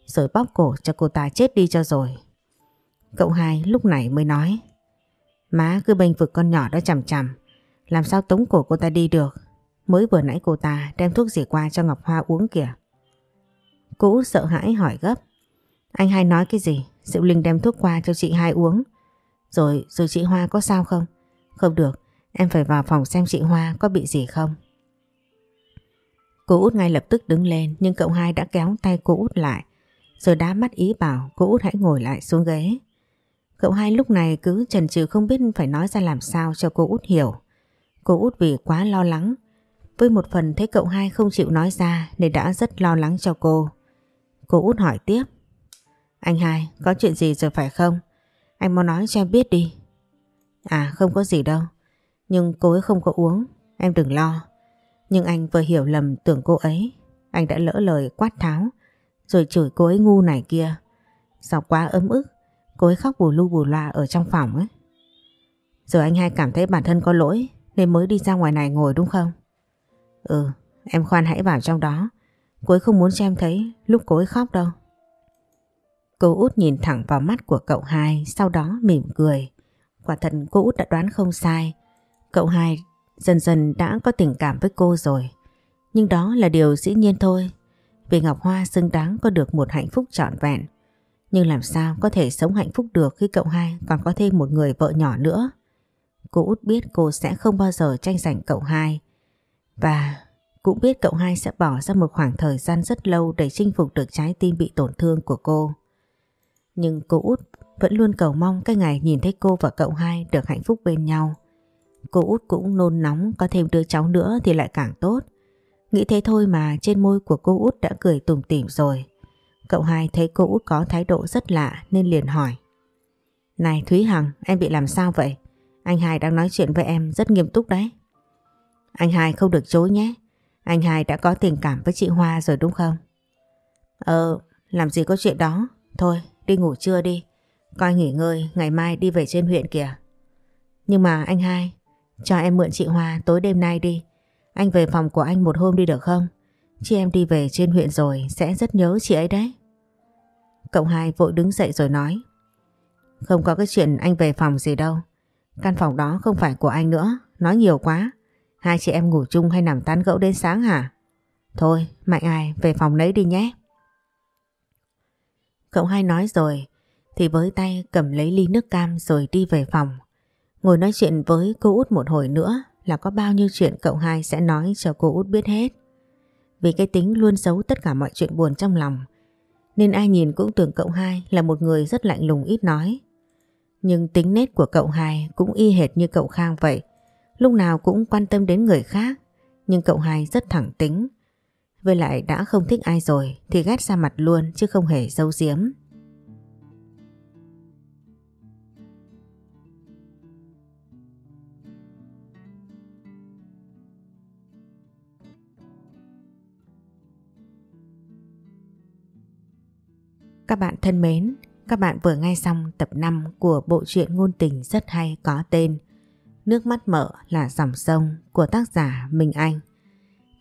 rồi bóp cổ cho cô ta chết đi cho rồi. Cậu hai lúc này mới nói, Má cứ bênh vực con nhỏ đó chằm chằm, Làm sao tống cổ cô ta đi được Mới vừa nãy cô ta đem thuốc gì qua cho Ngọc Hoa uống kìa Cũ sợ hãi hỏi gấp, Anh hai nói cái gì Diệu Linh đem thuốc qua cho chị hai uống rồi rồi chị Hoa có sao không? Không được, Em phải vào phòng xem chị Hoa có bị gì không. Cô út ngay lập tức đứng lên, Nhưng cậu hai đã kéo tay cô út lại. Rồi đá mắt ý bảo, cô út hãy ngồi lại xuống ghế. Cậu hai lúc này cứ chần chừ không biết phải nói ra làm sao cho cô út hiểu. Cô út vì quá lo lắng. Với một phần thấy cậu hai không chịu nói ra Nên đã rất lo lắng cho cô. Cô út hỏi tiếp, Anh hai, có chuyện gì rồi phải không? Anh mau nói cho em biết đi. À không có gì đâu. Nhưng cô ấy không có uống, Em đừng lo. Nhưng anh vừa hiểu lầm tưởng cô ấy. Anh đã lỡ lời quát tháo, Rồi chửi cô ấy ngu này kia. Sao quá ấm ức, Cô ấy khóc bù lu bù loa ở trong phòng ấy. Giờ anh hai cảm thấy bản thân có lỗi, Nên mới đi ra ngoài này ngồi đúng không? Ừ Em khoan hãy vào trong đó. Cô ấy không muốn cho em thấy lúc cô ấy khóc đâu. Cô út nhìn thẳng vào mắt của cậu hai, Sau đó mỉm cười. Quả thật cô út đã đoán không sai. Cậu hai dần dần đã có tình cảm với cô rồi. Nhưng đó là điều dĩ nhiên thôi. Vì Ngọc Hoa xứng đáng có được một hạnh phúc trọn vẹn. Nhưng làm sao có thể sống hạnh phúc được khi cậu hai còn có thêm một người vợ nhỏ nữa? Cô út biết cô sẽ không bao giờ tranh giành cậu hai. Và cũng biết cậu hai sẽ bỏ ra một khoảng thời gian rất lâu để chinh phục được trái tim bị tổn thương của cô. Nhưng cô út vẫn luôn cầu mong cái ngày nhìn thấy cô và cậu hai được hạnh phúc bên nhau. Cô út cũng nôn nóng có thêm đứa cháu nữa thì lại càng tốt. Nghĩ thế thôi mà trên môi của cô út đã cười tủm tỉm rồi. Cậu hai thấy cô út có thái độ rất lạ nên liền hỏi. Này Thúy Hằng, em bị làm sao vậy? Anh hai đang nói chuyện với em rất nghiêm túc đấy. Anh hai không được chối nhé. Anh hai đã có tình cảm với chị Hoa rồi đúng không? Ờ, làm gì có chuyện đó. Thôi, đi ngủ trưa đi. Coi nghỉ ngơi, ngày mai đi về trên huyện kìa. Nhưng mà anh hai, cho em mượn chị Hoa tối đêm nay đi. Anh về phòng của anh một hôm đi được không? Chị em đi về trên huyện rồi sẽ rất nhớ chị ấy đấy. Cậu hai vội đứng dậy rồi nói. Không có cái chuyện anh về phòng gì đâu. Căn phòng đó không phải của anh nữa, nói nhiều quá. Hai chị em ngủ chung hay nằm tán gẫu đến sáng hả? Thôi, Mạnh ai về phòng lấy đi nhé. Cậu hai nói rồi, thì với tay cầm lấy ly nước cam rồi đi về phòng. Ngồi nói chuyện với cô út một hồi nữa là có bao nhiêu chuyện cậu hai sẽ nói cho cô út biết hết. Vì cái tính luôn giấu tất cả mọi chuyện buồn trong lòng, nên ai nhìn cũng tưởng cậu hai là một người rất lạnh lùng ít nói. Nhưng tính nết của cậu hai cũng y hệt như cậu Khang vậy. Lúc nào cũng quan tâm đến người khác, nhưng cậu hai rất thẳng tính. Với lại đã không thích ai rồi thì ghét ra mặt luôn chứ không hề giấu giếm. Các bạn thân mến, các bạn vừa nghe xong tập 5 của bộ truyện ngôn tình rất hay có tên Nước mắt mỡ là dòng sông của tác giả Minh Anh.